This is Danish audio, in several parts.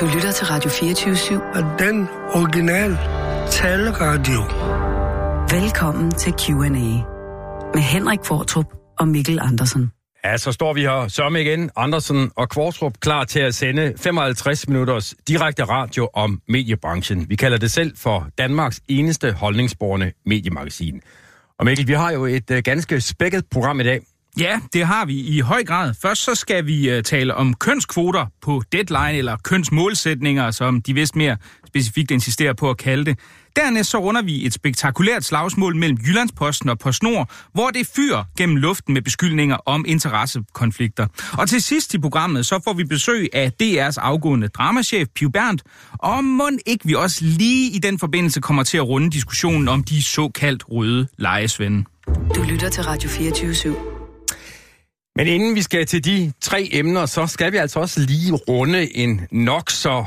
Du lytter til Radio 24-7. Og den originale taleradio. Velkommen til Q&A med Henrik Fortrup og Mikkel Andersen. Ja, så står vi her sørme igen, Andersen og Kvartrup, klar til at sende 55 minutters direkte radio om mediebranchen. Vi kalder det selv for Danmarks eneste holdningsborgende mediemagasin. Og Mikkel, vi har jo et uh, ganske spækket program i dag. Ja, det har vi i høj grad. Først så skal vi øh, tale om kønskvoter på deadline, eller kønsmålsætninger, som de vist mere specifikt insisterer på at kalde det. Dernæst så runder vi et spektakulært slagsmål mellem Jyllandsposten og PostNord, hvor det fyr gennem luften med beskyldninger om interessekonflikter. Og til sidst i programmet, så får vi besøg af DR's afgående dramachef Piv Berndt, og må ikke vi også lige i den forbindelse kommer til at runde diskussionen om de såkaldt røde lejesvende. Du lytter til Radio 24 /7. Men inden vi skal til de tre emner, så skal vi altså også lige runde en nok så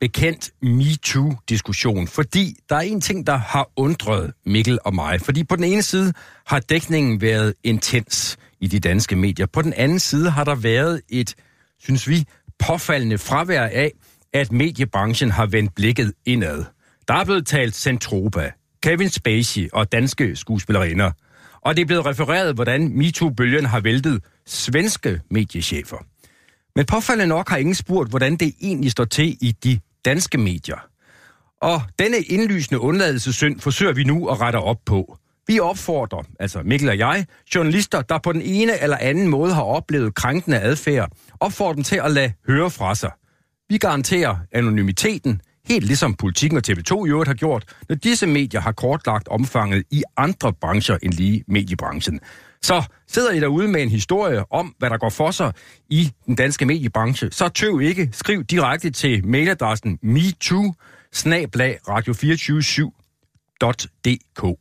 bekendt MeToo-diskussion, fordi der er en ting, der har undret Mikkel og mig. Fordi på den ene side har dækningen været intens i de danske medier. På den anden side har der været et, synes vi, påfaldende fravær af, at mediebranchen har vendt blikket indad. Der er blevet talt Centropa, Kevin Spacey og danske skuespillerinder. Og det er blevet refereret, hvordan MeToo-bølgen har væltet svenske mediechefer. Men påfaldende nok har ingen spurgt, hvordan det egentlig står til i de danske medier. Og denne indlysende undladelsessynd forsøger vi nu at rette op på. Vi opfordrer, altså Mikkel og jeg, journalister, der på den ene eller anden måde har oplevet krænkende adfærd, opfordrer dem til at lade høre fra sig. Vi garanterer anonymiteten, helt ligesom Politikken og TV2 i øvrigt har gjort, når disse medier har kortlagt omfanget i andre brancher end lige mediebranchen. Så sidder I derude med en historie om, hvad der går for sig i den danske mediebranche, så tøv ikke. Skriv direkte til mailadressen metoo radio247.dk.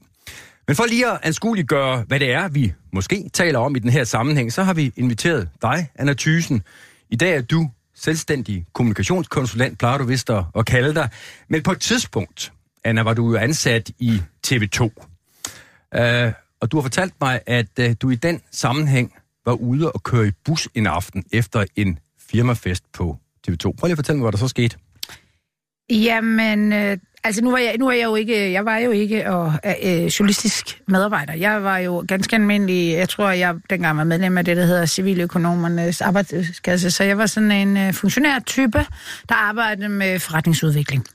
Men for lige at anskueliggøre, hvad det er, vi måske taler om i den her sammenhæng, så har vi inviteret dig, Anna Thysen. I dag er du selvstændig kommunikationskonsulent, plejer du vist at kalde dig. Men på et tidspunkt, Anna, var du jo ansat i TV2. Uh, øh, og du har fortalt mig, at uh, du i den sammenhæng var ude og køre i bus en aften efter en firmafest på TV2. Prøv lige at fortælle mig, hvad der så skete. Jamen, øh, altså nu var jeg, nu er jeg jo ikke, jeg var jo ikke og, øh, øh, journalistisk medarbejder. Jeg var jo ganske almindelig, jeg tror, jeg dengang var medlem af det, der hedder Civiløkonomernes arbejdskasse, så jeg var sådan en øh, funktionær type, der arbejdede med forretningsudvikling.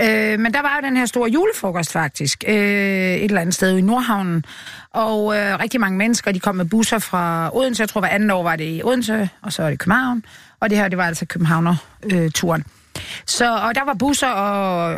Øh, men der var jo den her store julefrokost faktisk, øh, et eller andet sted i Nordhavnen, og øh, rigtig mange mennesker, de kom med busser fra Odense, jeg tror hver anden år var det i Odense, og så var det København, og det her, det var altså Københavner-turen. Øh, så, og der var busser, og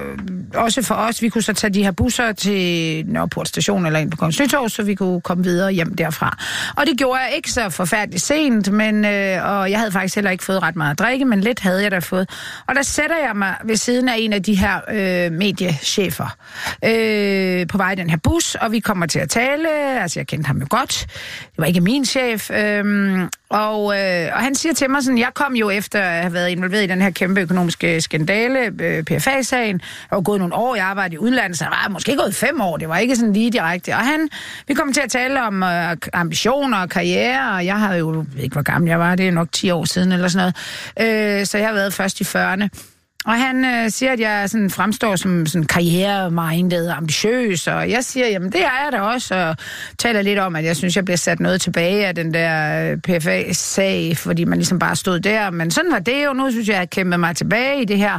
også for os, vi kunne så tage de her busser til Nørreport station eller ind på Kongens så vi kunne komme videre hjem derfra. Og det gjorde jeg ikke så forfærdeligt sent, men, øh, og jeg havde faktisk heller ikke fået ret meget at drikke, men lidt havde jeg da fået. Og der sætter jeg mig ved siden af en af de her øh, mediechefer øh, på vej i den her bus, og vi kommer til at tale, altså jeg kendte ham jo godt, det var ikke min chef, øh, og, øh, og han siger til mig sådan, jeg kom jo efter at have været involveret i den her kæmpe økonomiske skandale, øh, PFA-sagen. og gået nogle år, jeg arbejdede i udlandet, så jeg var måske gået fem år, det var ikke sådan lige direkte. Og han, vi kom til at tale om øh, ambitioner og karriere, og jeg havde jo, jeg ved ikke hvor gammel jeg var, det er nok 10 år siden eller sådan noget. Øh, så jeg har været først i 40'erne. Og han øh, siger, at jeg sådan fremstår som sådan karrieremindet, ambitiøs, og jeg siger, jamen det er jeg da også, og taler lidt om, at jeg synes, jeg bliver sat noget tilbage af den der øh, PFA-sag, fordi man ligesom bare stod der, men sådan var det jo. Nu synes jeg, at jeg kæmpet mig tilbage i det her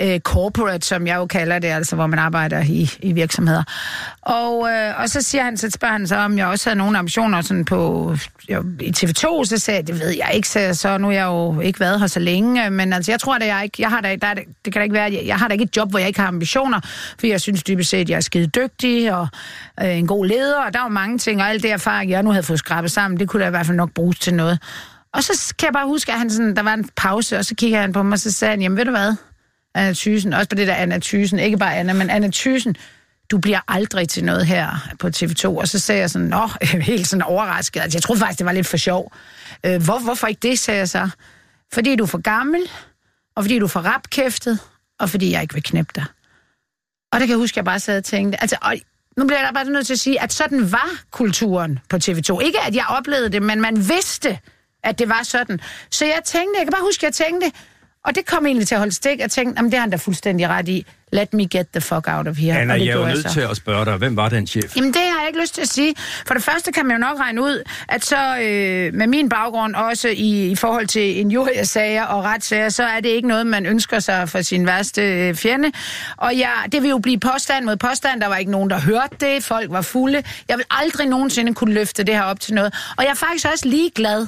øh, corporate, som jeg jo kalder det, altså hvor man arbejder i, i virksomheder. Og, øh, og så siger han, så spørger han så, om jeg også havde nogle ambitioner sådan på jo, i TV2, så sagde jeg, det ved jeg ikke, så, så nu har jeg jo ikke været her så længe, men altså jeg tror, at jeg ikke, jeg har da, der, det kan da ikke være, jeg, jeg har da ikke et job, hvor jeg ikke har ambitioner, for jeg synes dybest set, at jeg er skide dygtig og øh, en god leder, og der var mange ting, og alt det erfaring, jeg nu havde fået skrabet sammen, det kunne da i hvert fald nok bruges til noget. Og så kan jeg bare huske, at han sådan, der var en pause, og så kigger han på mig, og så sagde han, jamen ved du hvad, Anna Thysen, også på det der Anna Thysen, ikke bare Anna, men Anna Thysen, du bliver aldrig til noget her på TV2. Og så sagde jeg sådan, nå, helt sådan overrasket. Altså, jeg troede faktisk, det var lidt for sjov. Øh, hvor, hvorfor ikke det, sagde jeg så. Fordi du er for gammel, og fordi du får for rapkæftet, og fordi jeg ikke vil knæppe dig. Og det kan jeg huske, at jeg bare sad og tænkte, altså, og nu bliver jeg bare nødt til at sige, at sådan var kulturen på TV2. Ikke at jeg oplevede det, men man vidste, at det var sådan. Så jeg tænkte, jeg kan bare huske, at jeg tænkte, og det kom egentlig til at holde stik, og tænkte, jamen det har han da fuldstændig ret i. Let me get the fuck out of here. Anna, og det jeg er jo nødt til at spørge dig, hvem var den chef? Jamen det har jeg ikke lyst til at sige. For det første kan man jo nok regne ud, at så øh, med min baggrund også i, i forhold til injuriesager og retssager, så er det ikke noget, man ønsker sig for sin værste øh, fjende. Og ja, det vil jo blive påstand mod påstand. Der var ikke nogen, der hørte det. Folk var fulde. Jeg vil aldrig nogensinde kunne løfte det her op til noget. Og jeg er faktisk også ligeglad.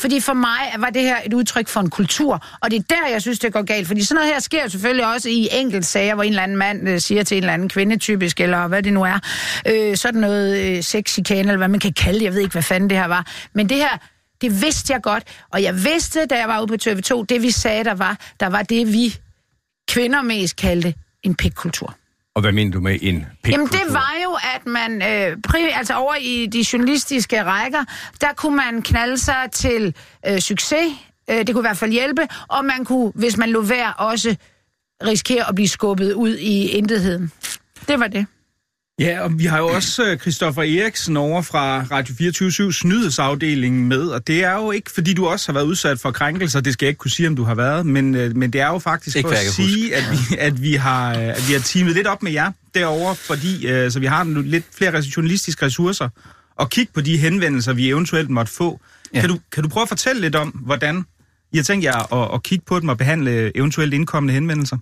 Fordi for mig var det her et udtryk for en kultur, og det er der, jeg synes, det går galt. Fordi sådan noget her sker jo selvfølgelig også i enkelt sager, hvor en eller anden mand øh, siger til en eller anden kvinde, typisk, eller hvad det nu er, øh, sådan noget øh, sexikane, eller hvad man kan kalde det, jeg ved ikke, hvad fanden det her var. Men det her, det vidste jeg godt, og jeg vidste, da jeg var ude på TV2, det vi sagde, der var, der var det, vi kvinder mest kaldte en pikkultur. Og hvad mener du med en pik Jamen det var jo, at man, øh, pri- altså over i de journalistiske rækker, der kunne man knalde sig til øh, succes, øh, det kunne i hvert fald hjælpe, og man kunne, hvis man lå være, også risikere at blive skubbet ud i intetheden. Det var det. Ja, og vi har jo også øh, Christoffer Eriksen over fra Radio 24 nyhedsafdelingen med, og det er jo ikke, fordi du også har været udsat for krænkelser, det skal jeg ikke kunne sige, om du har været, men, øh, men det er jo faktisk Ikke for at sige, at vi, at, vi har, øh, at vi har teamet lidt op med jer derovre, fordi så vi har lidt flere journalistiske ressourcer og kigge på de henvendelser, vi eventuelt måtte få. Ja. Kan, du, kan du prøve at fortælle lidt om, hvordan I har tænkt jer at, at kigge på dem og behandle eventuelt indkommende henvendelser?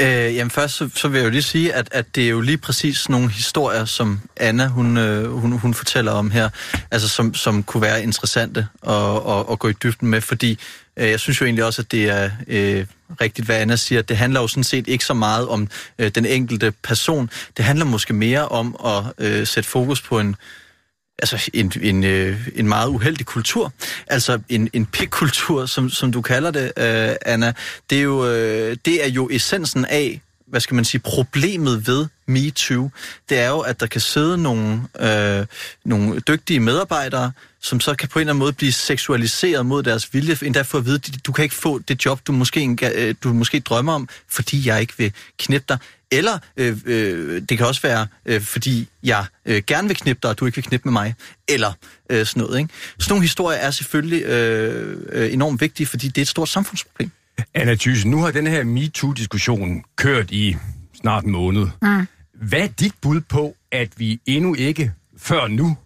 Øh, jamen først så, så vil jeg jo lige sige, at, at det er jo lige præcis nogle historier, som Anna hun, øh, hun, hun fortæller om her, altså som, som kunne være interessante at, at, at gå i dybden med, fordi øh, jeg synes jo egentlig også, at det er øh, rigtigt, hvad Anna siger. Det handler jo sådan set ikke så meget om øh, den enkelte person. Det handler måske mere om at øh, sætte fokus på en altså en, en, øh, en meget uheldig kultur. Altså en, en pikkultur, som, som du kalder det, øh, Anna. Det er, jo, øh, det er jo essensen af, hvad skal man sige, problemet ved MeToo. Det er jo, at der kan sidde nogle, øh, nogle dygtige medarbejdere, som så kan på en eller anden måde blive seksualiseret mod deres vilje, endda for at vide, at du kan ikke få det job, du måske, øh, du måske drømmer om, fordi jeg ikke vil knippe dig. Eller øh, øh, det kan også være, øh, fordi jeg øh, gerne vil knippe dig, og du ikke vil knippe med mig. Eller øh, sådan noget. Ikke? Sådan nogle historier er selvfølgelig øh, øh, enormt vigtige, fordi det er et stort samfundsproblem. Anna Thyssen, nu har den her MeToo-diskussion kørt i snart en måned. Mm. Hvad er dit bud på, at vi endnu ikke før nu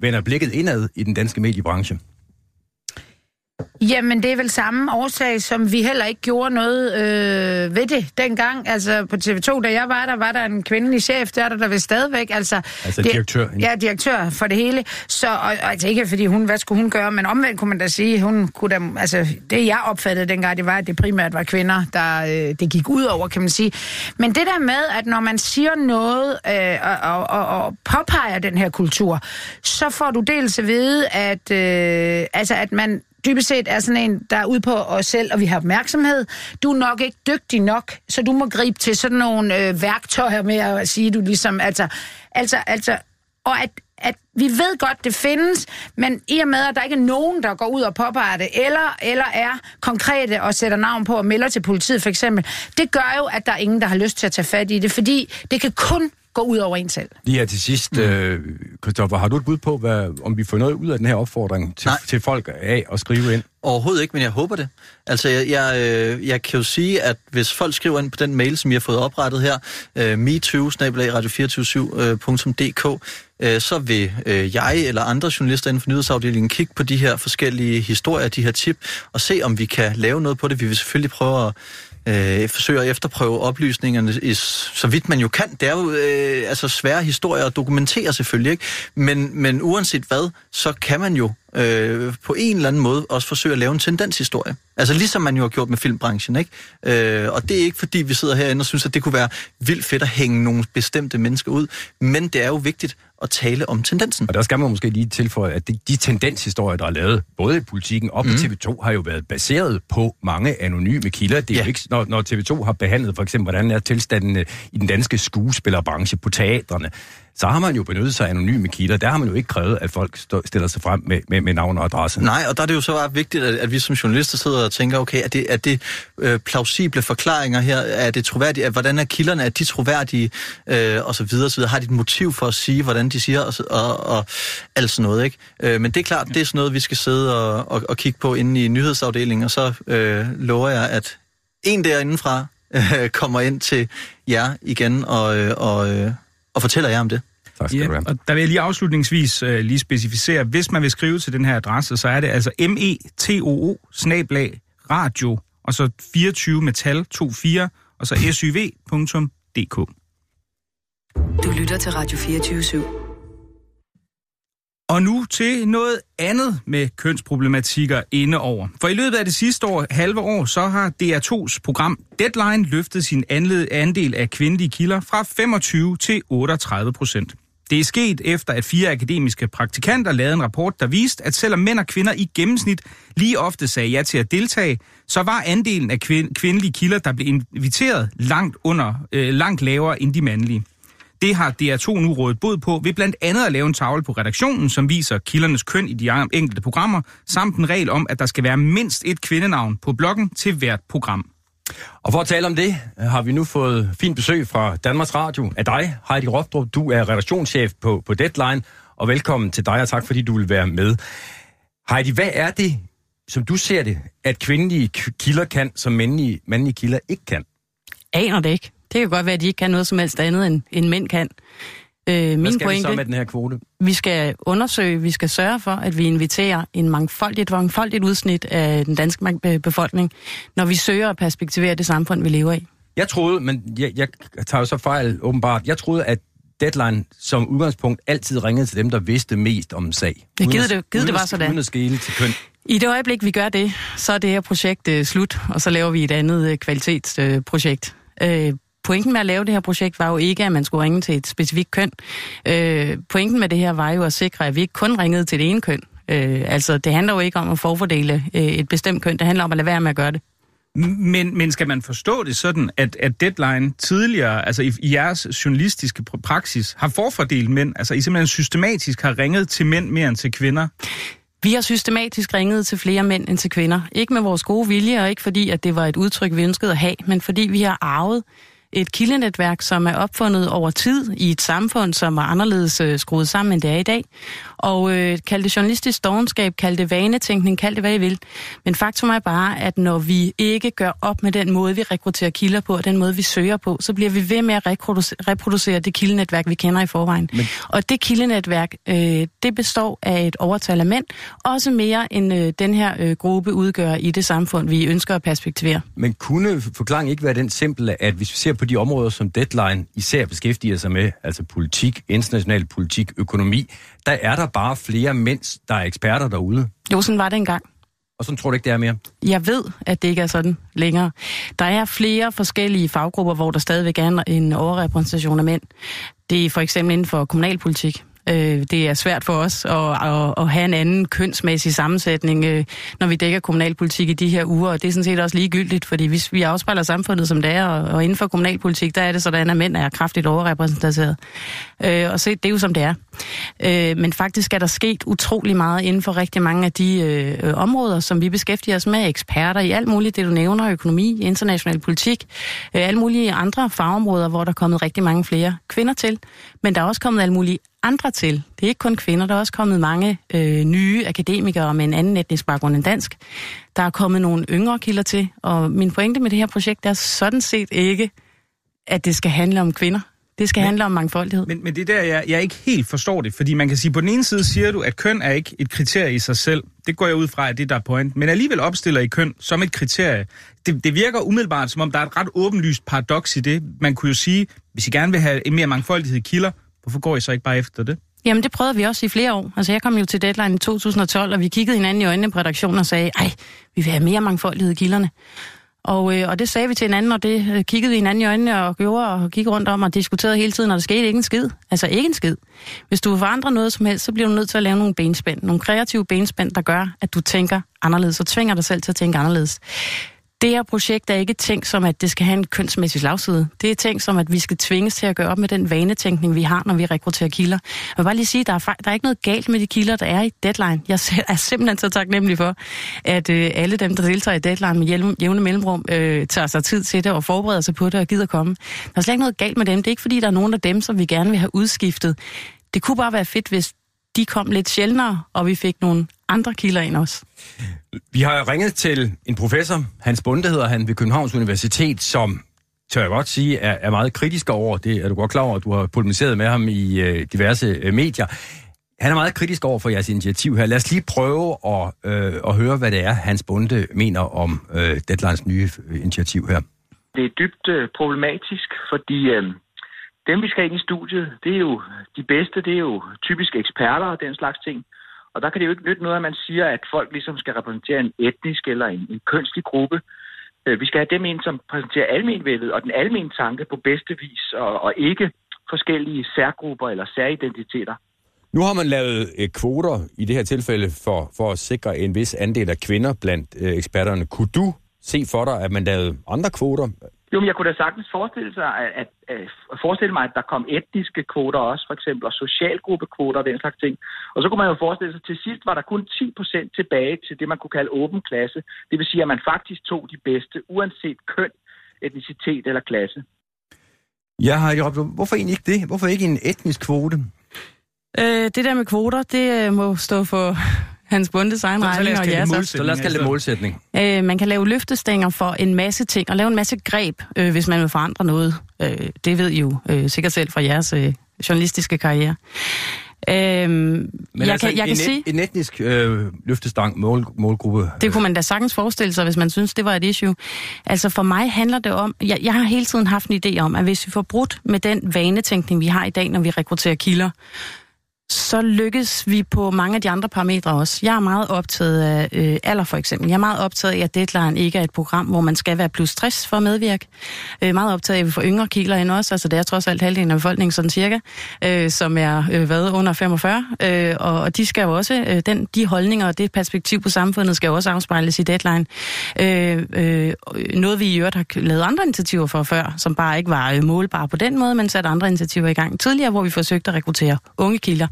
vender blikket indad i den danske mediebranche? Jamen, det er vel samme årsag, som vi heller ikke gjorde noget øh, ved det dengang. Altså, på TV2, da jeg var der, var der en kvindelig chef, der er der, der vil stadigvæk. Altså, Altså det, direktør? Ja, direktør for det hele. Så, og, og, altså ikke fordi hun, hvad skulle hun gøre, men omvendt kunne man da sige, hun kunne da, altså, det jeg opfattede dengang, det var, at det primært var kvinder, der øh, det gik ud over, kan man sige. Men det der med, at når man siger noget øh, og, og, og, og påpeger den her kultur, så får du dels at vide, at, øh, altså, at man dybest set er sådan en, der er ude på os selv, og vi har opmærksomhed. Du er nok ikke dygtig nok, så du må gribe til sådan nogle øh, værktøjer med at sige, du ligesom, altså, altså, altså, og at, at vi ved godt, det findes, men i og med, at der ikke er nogen, der går ud og påpeger det, eller, eller er konkrete og sætter navn på og melder til politiet for eksempel, det gør jo, at der er ingen, der har lyst til at tage fat i det, fordi det kan kun gå ud over en selv. Lige her til sidst, mm. øh, Christoffer, har du et bud på, hvad, om vi får noget ud af den her opfordring til, Nej. til folk af at skrive ind? Overhovedet ikke, men jeg håber det. Altså, jeg, jeg, øh, jeg kan jo sige, at hvis folk skriver ind på den mail, som jeg har fået oprettet her, øh, me20-radio247.dk, øh, så vil øh, jeg eller andre journalister inden for nyhedsafdelingen kigge på de her forskellige historier, de her tip, og se, om vi kan lave noget på det. Vi vil selvfølgelig prøve at øh, forsøger at efterprøve oplysningerne i, så vidt man jo kan. Det er jo øh, altså svære historier at dokumentere selvfølgelig, ikke? Men, men uanset hvad, så kan man jo øh, på en eller anden måde også forsøge at lave en tendenshistorie. Altså ligesom man jo har gjort med filmbranchen, ikke? Øh, og det er ikke fordi, vi sidder herinde og synes, at det kunne være vildt fedt at hænge nogle bestemte mennesker ud, men det er jo vigtigt at tale om tendensen. Og der skal man måske lige tilføje, at de, de tendenshistorier, der er lavet, både i politikken og på mm. TV2, har jo været baseret på mange anonyme kilder. Det er Ja. jo ikke, når, når TV2 har behandlet for eksempel, hvordan er tilstanden i den danske skuespillerbranche på teatrene, så har man jo benyttet sig af anonyme kilder. Der har man jo ikke krævet, at folk stå, stiller sig frem med, med, med navn og adresse. Nej, og der er det jo så bare vigtigt, at, at vi som journalister sidder og tænker, okay, er det, er det øh, plausible forklaringer her? Er det troværdigt? Er, hvordan er kilderne? Er de troværdige? Øh, og så videre, så videre. Har de et motiv for at sige, hvordan de siger, og, og, og alt sådan noget, ikke? Øh, men det er klart, det er sådan noget, vi skal sidde og, og, og kigge på inde i nyhedsafdelingen, og så øh, lover jeg, at en derindefra øh, kommer ind til jer igen og, øh, og, øh, og fortæller jer om det. Tak skal Ja, du have. og der vil jeg lige afslutningsvis øh, lige specificere, hvis man vil skrive til den her adresse, så er det altså metoo snablag radio, og så 24 metal 24, og så syv.dk. Du lytter til Radio 24 /7. Og nu til noget andet med kønsproblematikker indeover. For i løbet af det sidste år, halve år, så har DR2's program Deadline løftet sin andel af kvindelige kilder fra 25 til 38 procent. Det er sket efter, at fire akademiske praktikanter lavede en rapport, der viste, at selvom mænd og kvinder i gennemsnit lige ofte sagde ja til at deltage, så var andelen af kvind- kvindelige kilder, der blev inviteret, langt, under, øh, langt lavere end de mandlige. Det har DR2 nu rådet bod på ved blandt andet at lave en tavle på redaktionen, som viser kildernes køn i de enkelte programmer, samt en regel om, at der skal være mindst et kvindenavn på bloggen til hvert program. Og for at tale om det, har vi nu fået fint besøg fra Danmarks Radio af dig, Heidi Ropdrup. Du er redaktionschef på, på Deadline, og velkommen til dig, og tak fordi du vil være med. Heidi, hvad er det, som du ser det, at kvindelige kilder kan, som mandlige, mandlige kilder ikke kan? aner det ikke. Det kan godt være, at de ikke kan noget som helst andet, end, end mænd kan. Øh, Hvad min skal pointe, vi så med den her kvote? vi skal undersøge, vi skal sørge for, at vi inviterer en mangfoldigt, mangfoldigt udsnit af den danske befolkning, når vi søger at perspektivere det samfund, vi lever i. Jeg troede, men jeg, jeg tager jo så fejl åbenbart, jeg troede, at Deadline som udgangspunkt altid ringede til dem, der vidste mest om en sag. Uden givet det- givet det var sådan. Uden at skele til køn. I det øjeblik, vi gør det, så er det her projekt øh, slut, og så laver vi et andet øh, kvalitetsprojekt. Øh, pointen med at lave det her projekt var jo ikke, at man skulle ringe til et specifikt køn. Øh, pointen med det her var jo at sikre, at vi ikke kun ringede til det ene køn. Øh, altså, det handler jo ikke om at forfordele øh, et bestemt køn, det handler om at lade være med at gøre det. Men, men skal man forstå det sådan, at, at Deadline tidligere, altså i, i jeres journalistiske pr- praksis, har forfordelt mænd? Altså I simpelthen systematisk har ringet til mænd mere end til kvinder? Vi har systematisk ringet til flere mænd end til kvinder. Ikke med vores gode vilje, og ikke fordi, at det var et udtryk, vi ønskede at have, men fordi vi har arvet et kildenetværk, som er opfundet over tid i et samfund, som er anderledes øh, skruet sammen, end det er i dag. Og øh, kald det journalistisk dogenskab, kald det vanetænkning, kald det hvad I vil. Men faktum er bare, at når vi ikke gør op med den måde, vi rekrutterer kilder på, og den måde, vi søger på, så bliver vi ved med at reproducere, reproducere det kildenetværk, vi kender i forvejen. Men... Og det kildenetværk, øh, det består af et overtal af mænd, også mere end øh, den her øh, gruppe udgør i det samfund, vi ønsker at perspektivere. Men kunne forklaringen ikke være den simple, at hvis vi ser på de områder, som Deadline især beskæftiger sig med, altså politik, international politik, økonomi, der er der bare flere mænd, der er eksperter derude. Jo, sådan var det engang. Og sådan tror du ikke, det er mere? Jeg ved, at det ikke er sådan længere. Der er flere forskellige faggrupper, hvor der stadigvæk er en overrepræsentation af mænd. Det er for eksempel inden for kommunalpolitik. Øh, Det er svært for os at, at, at have en anden kønsmæssig sammensætning, øh, når vi dækker kommunalpolitik i de her uger, og det er sådan set også ligegyldigt, fordi hvis vi afspejler samfundet som det er, og og inden for kommunalpolitik, der er det sådan, at mænd er kraftigt overrepræsenteret. Øh, Og se, det er jo som det er. Øh, Men faktisk er der sket utrolig meget inden for rigtig mange af de øh, øh, områder, som vi beskæftiger os med, eksperter i alt muligt, det du nævner, økonomi, international politik, øh, alle mulige andre fagområder, hvor der er kommet rigtig mange flere kvinder til. Men der er også kommet alle mulige andre til. Det er ikke kun kvinder, der er også kommet mange øh, nye akademikere med en anden etnisk baggrund end dansk. Der er kommet nogle yngre kilder til, og min pointe med det her projekt er sådan set ikke, at det skal handle om kvinder. Det skal men, handle om mangfoldighed. Men, men det er der, jeg, jeg ikke helt forstår det, fordi man kan sige, på den ene side siger du, at køn er ikke et kriterie i sig selv. Det går jeg ud fra, at det der er point. Men alligevel opstiller I køn som et kriterie. Det, det virker umiddelbart, som om der er et ret åbenlyst paradoks i det. Man kunne jo sige, hvis I gerne vil have en mere mangfoldighed i kilder, hvorfor går I så ikke bare efter det? Jamen, det prøvede vi også i flere år. Altså, jeg kom jo til deadline i 2012, og vi kiggede hinanden i øjnene på redaktionen og sagde, ej, vi vil have mere mangfoldighed i kilderne. Og, øh, og det sagde vi til hinanden, og det øh, kiggede vi hinanden i øjnene og gjorde og gik rundt om og diskuterede hele tiden, og der skete ikke en skid. Altså ikke en skid. Hvis du vil forandre noget som helst, så bliver du nødt til at lave nogle benspænd. Nogle kreative benspænd, der gør, at du tænker anderledes og tvinger dig selv til at tænke anderledes. Det her projekt er ikke tænkt som, at det skal have en kønsmæssig slagside. Det er tænkt som, at vi skal tvinges til at gøre op med den vanetænkning, vi har, når vi rekrutterer kilder. Jeg vil bare lige sige, at der er, der er ikke noget galt med de kilder, der er i Deadline. Jeg er simpelthen så taknemmelig for, at øh, alle dem, der deltager i Deadline med jævne mellemrum, øh, tager sig tid til det og forbereder sig på det og gider komme. Der er slet ikke noget galt med dem. Det er ikke, fordi der er nogen af dem, som vi gerne vil have udskiftet. Det kunne bare være fedt, hvis de kom lidt sjældnere, og vi fik nogle andre kilder ind også. Vi har ringet til en professor, Hans Bunde hedder han, ved Københavns Universitet, som tør jeg godt sige, er, er meget kritisk over. Det er du godt klar over, at du har polemiseret med ham i øh, diverse øh, medier. Han er meget kritisk over for jeres initiativ her. Lad os lige prøve at, øh, at høre, hvad det er, Hans Bunde mener om øh, Deadlines nye øh, initiativ her. Det er dybt øh, problematisk, fordi øh, dem, vi skal ind i studiet, det er jo de bedste, det er jo typisk eksperter og den slags ting. Og der kan det jo ikke nytte noget, at man siger, at folk ligesom skal repræsentere en etnisk eller en, en kønslig gruppe. Øh, vi skal have dem ind, som præsenterer almenvældet og den almen tanke på bedste vis, og, og ikke forskellige særgrupper eller særidentiteter. Nu har man lavet øh, kvoter i det her tilfælde for, for at sikre en vis andel af kvinder blandt øh, eksperterne. Kunne du se for dig, at man lavede andre kvoter? Jo, men jeg kunne da sagtens forestille, sig, at, at, at, forestille mig, at der kom etniske kvoter også, for eksempel, og socialgruppekvoter og den slags ting. Og så kunne man jo forestille sig, at til sidst var der kun 10 procent tilbage til det, man kunne kalde åben klasse. Det vil sige, at man faktisk tog de bedste, uanset køn, etnicitet eller klasse. Ja, Heidi Robben, hvorfor egentlig ikke det? Hvorfor ikke en etnisk kvote? Øh, det der med kvoter, det øh, må stå for Hans Bundes egen regning og jeres. Så lad os kalde det målsætning. Øh, man kan lave løftestænger for en masse ting, og lave en masse greb, øh, hvis man vil forandre noget. Øh, det ved I jo øh, sikkert selv fra jeres øh, journalistiske karriere. Øh, Men jeg altså, kan, jeg en, kan sige, en etnisk øh, løftestang mål, målgruppe... Det kunne man da sagtens forestille sig, hvis man synes, det var et issue. Altså for mig handler det om... Jeg, jeg har hele tiden haft en idé om, at hvis vi får brudt med den vanetænkning, vi har i dag, når vi rekrutterer kilder, så lykkes vi på mange af de andre parametre også. Jeg er meget optaget af øh, alder for eksempel. Jeg er meget optaget af, at Deadline ikke er et program, hvor man skal være plus 60 for at medvirke. Øh, jeg øh, er meget optaget af, at vi får yngre kilder ind også. Altså det er trods alt halvdelen af befolkningen sådan cirka, øh, som er øh, hvad, under 45. Øh, og, og de skal jo også, øh, den, de holdninger og det perspektiv på samfundet skal jo også afspejles i Deadline. Øh, øh, noget vi i øvrigt har lavet andre initiativer for før, som bare ikke var øh, målbare på den måde, men sat andre initiativer i gang tidligere, hvor vi forsøgte at rekruttere unge kilder.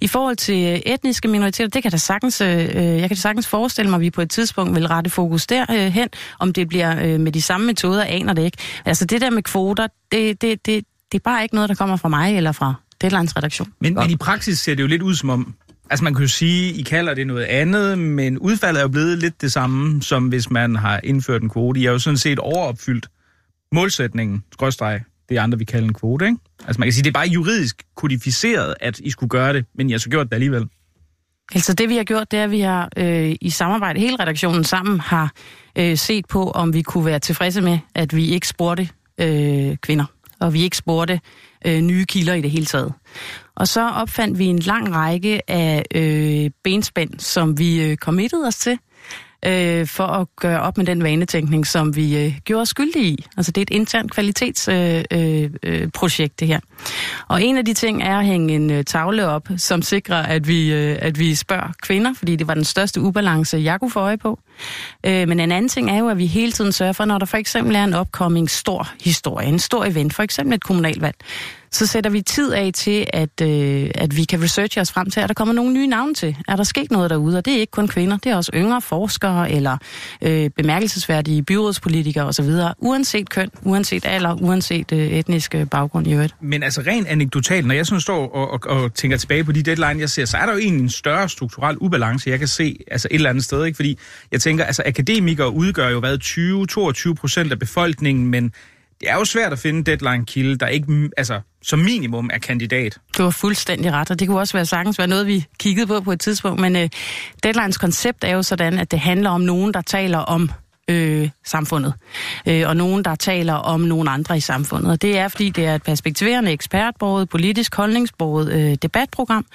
I forhold til øh, etniske minoriteter, det kan da sagtens, øh, øh, jeg kan da sagtens forestille mig, at vi på et tidspunkt vil rette fokus derhen. Om det bliver med de samme metoder, aner det ikke. Altså det der med kvoter, det, det, det, det er bare ikke noget, der kommer fra mig eller fra Deadlines redaktion. Men, men i praksis ser det jo lidt ud som om, Altså man kan jo sige, I kalder det noget andet, men udfaldet er jo blevet lidt det samme, som hvis man har indført en kvote. I har jo sådan set overopfyldt målsætningen, skrådstræk, det andre vi kalder en kvote, ikke? Altså man kan sige, det er bare juridisk kodificeret, at I skulle gøre det, men I har så gjort det alligevel. Altså det vi har gjort, det er, at vi har øh, i samarbejde, hele redaktionen sammen, har øh, set på, om vi kunne være tilfredse med, at vi ikke spurgte øh, kvinder, og vi ikke spurgte øh, nye kilder i det hele taget. Og så opfandt vi en lang række af øh, benspænd, som vi øh, committede os til, øh, for at gøre op med den vanetænkning, som vi øh, gjorde os skyldige i. Altså det er et internt kvalitetsprojekt, øh, øh, øh, projekt, det her. Og en af de ting er at hænge en øh, tavle op, som sikrer, at vi, øh, at vi spørger kvinder, fordi det var den største ubalance, jeg kunne få øje på. Øh, men en anden ting er jo, at vi hele tiden sørger for, når der for eksempel er en opkomming stor historie, en stor event, for eksempel et kommunalvalg, så sætter vi tid af til, at, øh, at vi kan researche os frem til, at der kommer nogle nye navne til. Er der sket noget derude? Og det er ikke kun kvinder, det er også yngre forskere eller øh, bemærkelsesværdige byrådspolitikere osv. Uanset køn, uanset alder, uanset øh, etnisk øh, baggrund i øvrigt. Men altså rent anekdotalt, når jeg sådan står og, og, og tænker tilbage på de deadline, jeg ser, så er der jo egentlig en større strukturel ubalance, jeg kan se altså et eller andet sted. Ikke? Fordi jeg tænker, altså akademikere udgør jo hvad, 20-22 procent af befolkningen, men det er jo svært at finde deadline-kilde, der ikke altså, som minimum er kandidat. Du har fuldstændig ret, og det kunne også være sagtens være noget, vi kiggede på på et tidspunkt, men øh, uh, deadlines koncept er jo sådan, at det handler om nogen, der taler om øh, samfundet, øh, og nogen, der taler om nogen andre i samfundet. Og det er, fordi det er et perspektiverende ekspertbordet, politisk holdningsbordet øh, debatprogram,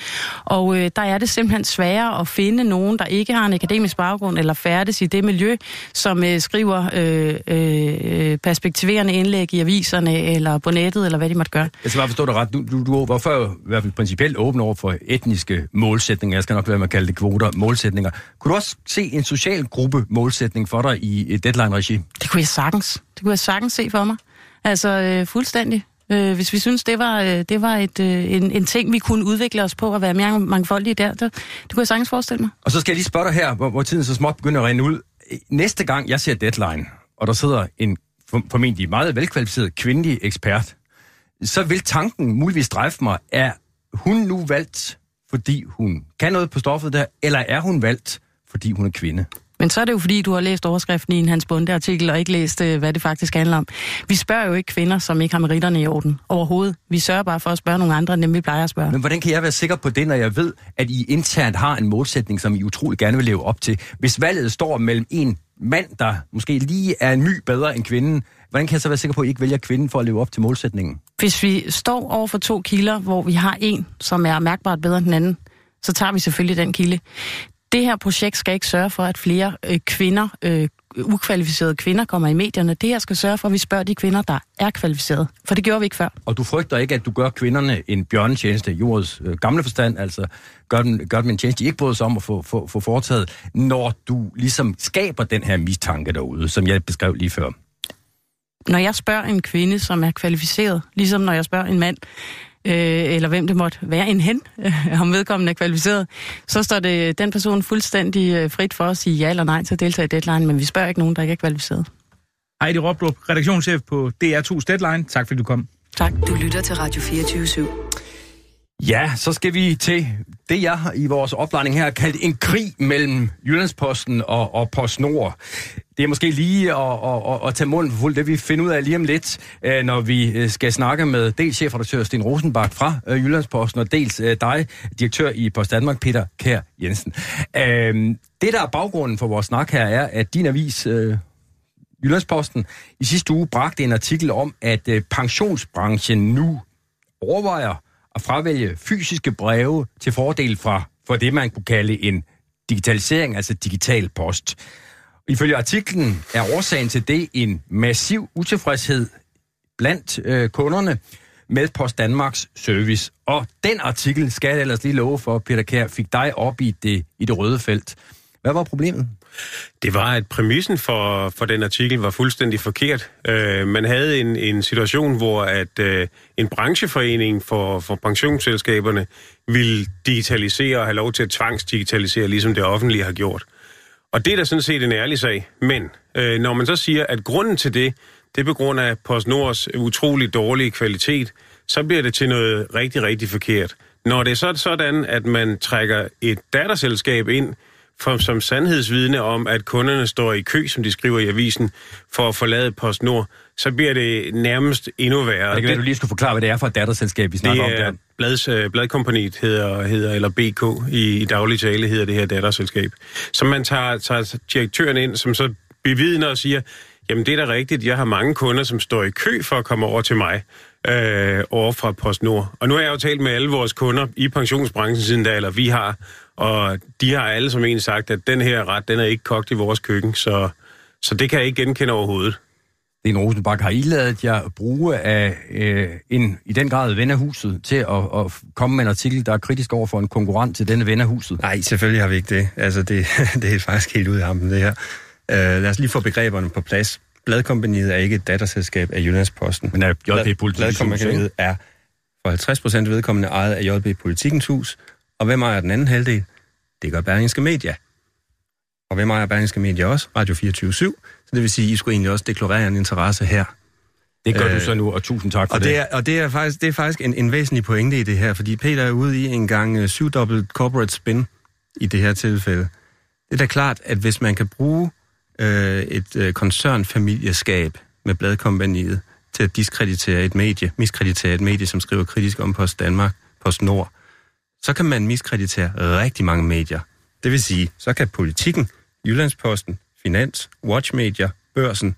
og øh, der er det simpelthen sværere at finde nogen, der ikke har en akademisk baggrund eller færdes i det miljø, som øh, skriver øh, øh, perspektiverende indlæg i aviserne eller på nettet, eller hvad de måtte gøre. Jeg skal bare forstå dig ret. Du, du, du var før i hvert fald principielt åben over for etniske målsætninger. Jeg skal nok være med at kalde det kvoter målsætninger. Kunne du også se en social gruppe målsætning for dig i i et deadline-regi? Det kunne jeg sagtens. Det kunne jeg sagtens se for mig. Altså øh, fuldstændig. Øh, hvis vi synes, det var, øh, det var et, øh, en, en ting, vi kunne udvikle os på at være mere mangfoldige der, det, det kunne jeg sagtens forestille mig. Og så skal jeg lige spørge dig her, hvor, hvor tiden så småt begynder at rende ud. Næste gang jeg ser Deadline, og der sidder en for- formentlig meget velkvalificeret kvindelig ekspert, så vil tanken muligvis strejfe mig, er hun nu valgt, fordi hun kan noget på stoffet der, eller er hun valgt, fordi hun er kvinde? Men så er det jo fordi, du har læst overskriften i en Hans Bunde-artikel, og ikke læst, øh, hvad det faktisk handler om. Vi spørger jo ikke kvinder, som ikke har meritterne i orden overhovedet. Vi sørger bare for at spørge nogle andre, end vi plejer at spørge. Men hvordan kan jeg være sikker på det, når jeg ved, at I internt har en målsætning, som I utrolig gerne vil leve op til? Hvis valget står mellem en mand, der måske lige er en my bedre end kvinden, hvordan kan jeg så være sikker på, at I ikke vælger kvinden for at leve op til målsætningen? Hvis vi står over for to kilder, hvor vi har en, som er mærkbart bedre end den anden, så tager vi selvfølgelig den kilde. Det her projekt skal ikke sørge for, at flere øh, kvinder, øh, ukvalificerede kvinder kommer i medierne. Det her skal sørge for, at vi spørger de kvinder, der er kvalificerede. For det gjorde vi ikke før. Og du frygter ikke, at du gør kvinderne en bjørnetjeneste, jordets øh, gamle forstand, altså gør dem, gør dem en tjeneste, de ikke bryder sig om at få, få, få foretaget, når du ligesom skaber den her mistanke derude, som jeg beskrev lige før. Når jeg spørger en kvinde, som er kvalificeret, ligesom når jeg spørger en mand, øh, eller hvem det måtte være, en hen, øh, om vedkommende er kvalificeret, så står det den person fuldstændig øh, frit for at sige ja eller nej til at deltage i deadline, men vi spørger ikke nogen, der ikke er kvalificeret. Heidi Råbrup, redaktionschef på DR2's Deadline. Tak fordi du kom. Tak. Du lytter til Radio 24 /7. Ja, så skal vi til det, jeg har i vores opladning her har kaldt en krig mellem Jyllandsposten og, og PostNord. Det er måske lige at, at, at, at tage munden for fuld. Det vi finder ud af lige om lidt, øh, når vi øh, skal snakke med dels chefredaktør Sten Rosenbach fra øh, Jyllandsposten, og dels dig, direktør i Post Danmark, Peter Kær Jensen. Øhm, det, der er baggrunden for vores snak her, er, at din avis... Jyllandsposten i sidste uge bragte en artikel om, at pensionsbranchen nu overvejer at fravælge fysiske breve til fordel fra for det, man kunne kalde en digitalisering, altså digital post. Ifølge artiklen er årsagen til det en massiv utilfredshed blandt øh, kunderne med Post Danmarks service. Og den artikel, skal jeg ellers lige love for, Peter Kær, fik dig op i det, i det røde felt. Hvad var problemet? Det var, at præmissen for, for den artikel var fuldstændig forkert. Øh, man havde en, en situation, hvor at øh, en brancheforening for, for pensionsselskaberne ville digitalisere og have lov til at tvangsdigitalisere, ligesom det offentlige har gjort. Og det er da sådan set en ærlig sag. Men øh, når man så siger, at grunden til det, det er på grund af PostNords utrolig dårlige kvalitet, så bliver det til noget rigtig, rigtig forkert. Når det er så sådan, at man trækker et datterselskab ind, for, som sandhedsvidne om, at kunderne står i kø, som de skriver i avisen, for at forlade PostNord, så bliver det nærmest endnu værre. Og det kan være, du lige skulle forklare, hvad det er for et datterselskab, vi snakker det om er der. Blads, øh, Bladkompaniet hedder, hedder, eller BK i, i daglig tale hedder det her datterselskab. Så man tager, tager direktøren ind, som så bevidner og siger, jamen det er da rigtigt, jeg har mange kunder, som står i kø for at komme over til mig øh, over fra PostNord. Og nu har jeg jo talt med alle vores kunder i pensionsbranchen siden da, eller vi har, og de har alle som en sagt, at den her ret, den er ikke kogt i vores køkken, så, så det kan jeg ikke genkende overhovedet. Sten Rosenbach, har I lavet jer bruge af øh, en, i den grad ven af huset til at, at komme med en artikel, der er kritisk over for en konkurrent til denne ven af huset? Nej, selvfølgelig har vi ikke det. Altså, det, det er faktisk helt ude af hampen, det her. Uh, lad os lige få begreberne på plads. Bladkompaniet er ikke et datterselskab af Jyllandsposten. Men er JP Politikens Hus, er for 50 procent vedkommende ejet af JP Politikens Hus. Og hvem ejer den anden halvdel? Det gør Berlingske Media. Og hvem ejer Berlingske Media også? Radio 24 Så det vil sige, at I skulle egentlig også deklarere en interesse her. Det gør øh, du så nu, og tusind tak for Og det. det er, og det er faktisk, det er faktisk en, en væsentlig pointe i det her, fordi Peter er ude i en gang øh, syvdobbelt corporate spin i det her tilfælde. Det er da klart, at hvis man kan bruge øh, et øh, koncernfamilieskab med bladkompaniet til at diskreditere et medie, miskreditere et medie, som skriver kritisk om Post Danmark, Post Nord, så kan man miskreditere rigtig mange medier. Det vil sige, så kan politikken, Jyllandsposten, Finans, Watchmedia, Børsen,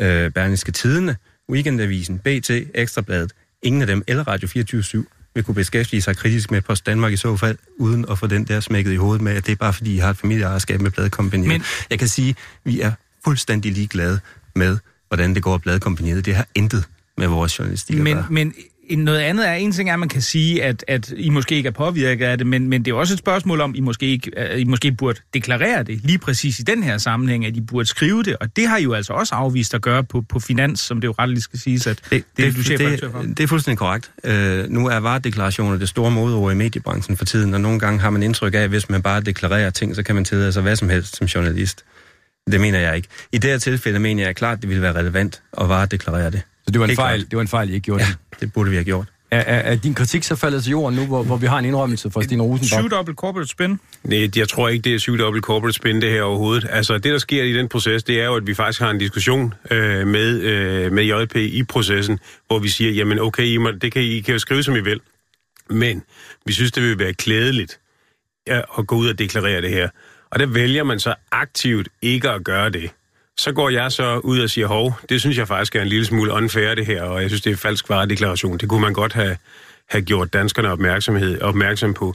øh, Berlingske Tidene, Weekendavisen, BT, Ekstrabladet, ingen af dem, eller Radio 24 vil kunne beskæftige sig kritisk med Post Danmark i så fald, uden at få den der smækket i hovedet med, at det er bare fordi, I har et familieejerskab med Bladkompaniet. Men-. Jeg kan sige, at vi er fuldstændig ligeglade med, hvordan det går af Bladkompaniet. Det har intet med vores journalistik Men, men en, noget andet er, en ting er, at man kan sige, at, at I måske ikke er påvirket af det, men, men det er også et spørgsmål om, I måske, ikke, at I måske burde deklarere det lige præcis i den her sammenhæng, at I burde skrive det, og det har I jo altså også afvist at gøre på, på finans, som det jo ret lige skal siges, at det, det, det, du det, det, det er fuldstændig korrekt. Øh, nu er varedeklarationer det store modeord i mediebranchen for tiden, og nogle gange har man indtryk af, at hvis man bare deklarerer ting, så kan man tillade sig hvad som helst som journalist. Det mener jeg ikke. I det her tilfælde mener jeg klart, at det ville være relevant at varedeklarere det. Så det var en, Helt fejl, klart. det var en fejl, I ikke gjorde? Ja, det burde vi have gjort. Er, er, er din kritik så faldet til jorden nu, hvor, hvor vi har en indrømmelse fra Stine Rosenbach? Syvdobbelt corporate spin. Nej, jeg tror ikke, det er syvdobbelt corporate spin, det her overhovedet. Altså, det, der sker i den proces, det er jo, at vi faktisk har en diskussion øh, med, øh, med JP i processen, hvor vi siger, jamen okay, I, må, det kan I, I kan jo skrive, som I vil, men vi synes, det vil være klædeligt ja, at gå ud og deklarere det her. Og der vælger man så aktivt ikke at gøre det. Så går jeg så ud og siger, hov, det synes jeg faktisk er en lille smule unfair det her, og jeg synes, det er falsk varedeklaration. Det kunne man godt have, have gjort danskerne opmærksomhed, opmærksom på.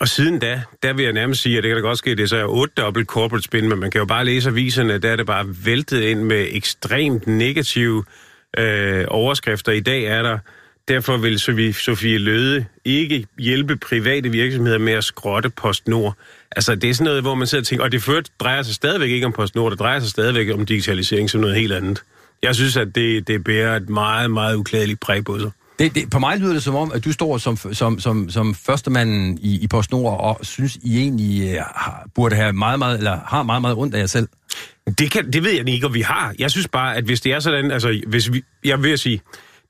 Og siden da, der vil jeg nærmest sige, at det kan da godt ske, at det så er otte dobbelt corporate spin, men man kan jo bare læse aviserne, der er det bare væltet ind med ekstremt negative øh, overskrifter. I dag er der, derfor vil Sofie Løde ikke hjælpe private virksomheder med at skrotte PostNord. Altså, det er sådan noget, hvor man sidder og tænker, og det ført drejer sig stadigvæk ikke om PostNord, det drejer sig stadigvæk om digitalisering som noget helt andet. Jeg synes, at det, det bærer et meget, meget uklædeligt præg på sig. Det, det, på mig lyder det som om, at du står som, som, som, som førstemanden i, i PostNord og synes, I egentlig uh, har, burde have meget, meget, eller har meget, meget rundt af jer selv. Det, kan, det ved jeg ikke, og vi har. Jeg synes bare, at hvis det er sådan, altså, hvis vi, jeg vil sige,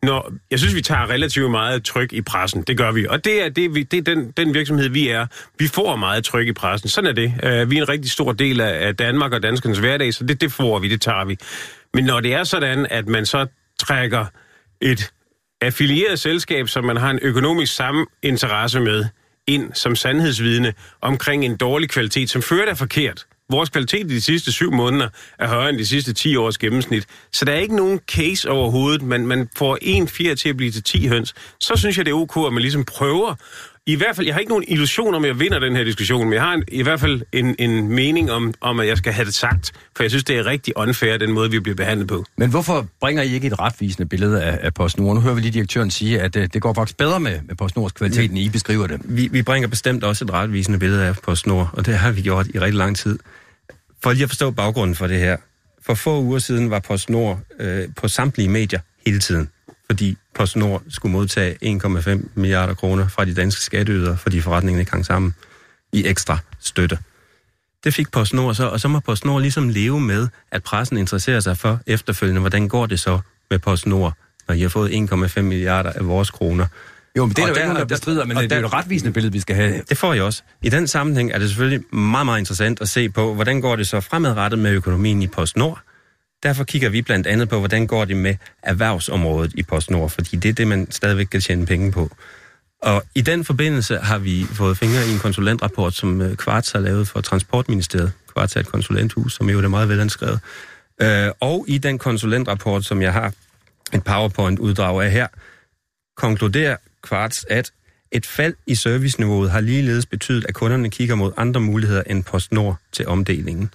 når, jeg synes, vi tager relativt meget tryk i pressen. Det gør vi. Og det er, det, vi, det er den, den virksomhed, vi er. Vi får meget tryk i pressen. Sådan er det. Uh, vi er en rigtig stor del af, af Danmark og danskernes hverdag, så det, det får vi, det tager vi. Men når det er sådan, at man så trækker et affilieret selskab, som man har en økonomisk samme interesse med, ind som sandhedsvidne omkring en dårlig kvalitet, som fører er forkert. Vores kvalitet i de sidste syv måneder er højere end de sidste 10 års gennemsnit. Så der er ikke nogen case overhovedet. Man, man får en fjer til at blive til 10 høns. Så synes jeg, det er ok, at man ligesom prøver. I hvert fald, jeg har ikke nogen illusion om, at jeg vinder den her diskussion, men jeg har en, i hvert fald en, en mening om, om, at jeg skal have det sagt. For jeg synes, det er rigtig unfair, den måde, vi bliver behandlet på. Men hvorfor bringer I ikke et retvisende billede af, af PostNord? Nu hører vi lige direktøren sige, at uh, det går faktisk bedre med, med PostNords kvalitet, end I beskriver det. Vi, vi bringer bestemt også et retvisende billede af PostNord, og det har vi gjort i rigtig lang tid. For lige at forstå baggrunden for det her. For få uger siden var PostNord øh, på samtlige medier hele tiden, fordi PostNord skulle modtage 1,5 milliarder kroner fra de danske skatteydere, fordi forretningen ikke hang sammen i ekstra støtte. Det fik PostNord så, og så må PostNord ligesom leve med, at pressen interesserer sig for efterfølgende, hvordan går det så med PostNord, når I har fået 1,5 milliarder af vores kroner. Jo, men det er Og der jo ikke der- nogen, der bestrider, men og det er jo der- et retvisende billede, vi skal have. Det får jeg også. I den sammenhæng er det selvfølgelig meget, meget interessant at se på, hvordan går det så fremadrettet med økonomien i PostNord. Derfor kigger vi blandt andet på, hvordan går det med erhvervsområdet i PostNord, fordi det er det, man stadigvæk kan tjene penge på. Og i den forbindelse har vi fået fingre i en konsulentrapport, som øh, Kvarts har lavet for Transportministeriet. Kvarts er et konsulenthus, som jo er meget velanskrevet. Øh, og i den konsulentrapport, som jeg har et PowerPoint-uddrag af her, konkluderer Kvarts, at et fald i serviceniveauet har ligeledes betydet, at kunderne kigger mod andre muligheder end PostNord til omdelingen.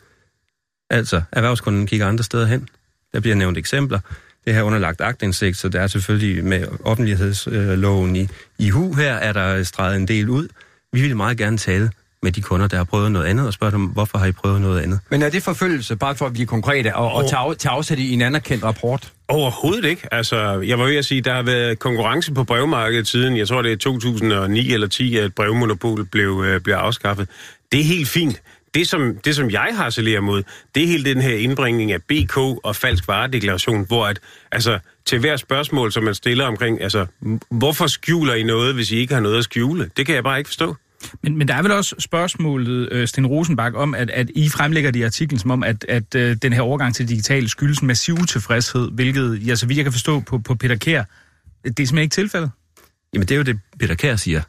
Altså, erhvervskunden kigger andre steder hen. Der bliver nævnt eksempler. Det her underlagt agtindsigt, så der er selvfølgelig med offentlighedsloven i, i hu her, er der streget en del ud. Vi vil meget gerne tale med de kunder, der har prøvet noget andet, og spørge dem, hvorfor har I prøvet noget andet? Men er det forfølgelse, bare for at blive konkrete, og, og tage, tage afsæt i en anerkendt rapport? Overhovedet ikke. Altså, jeg var ved at sige, der har været konkurrence på brevmarkedet siden, jeg tror det er 2009 eller 10, at brevmonopolet blev, øh, blev afskaffet. Det er helt fint. Det som, det, som jeg harcelerer mod, det er hele den her indbringning af BK og falsk varedeklaration, hvor at, altså, til hver spørgsmål, som man stiller omkring, altså, hvorfor skjuler I noget, hvis I ikke har noget at skjule? Det kan jeg bare ikke forstå. Men, men der er vel også spørgsmålet, øh, Sten Rosenbak, om, at, at I fremlægger det i artiklen som om, at, at øh, den her overgang til digital skyldes massiv utilfredshed, hvilket, ja, så vidt jeg kan forstå på, på Peter Kær, det er simpelthen ikke tilfældet. Jamen, det er jo det, Peter Kær siger.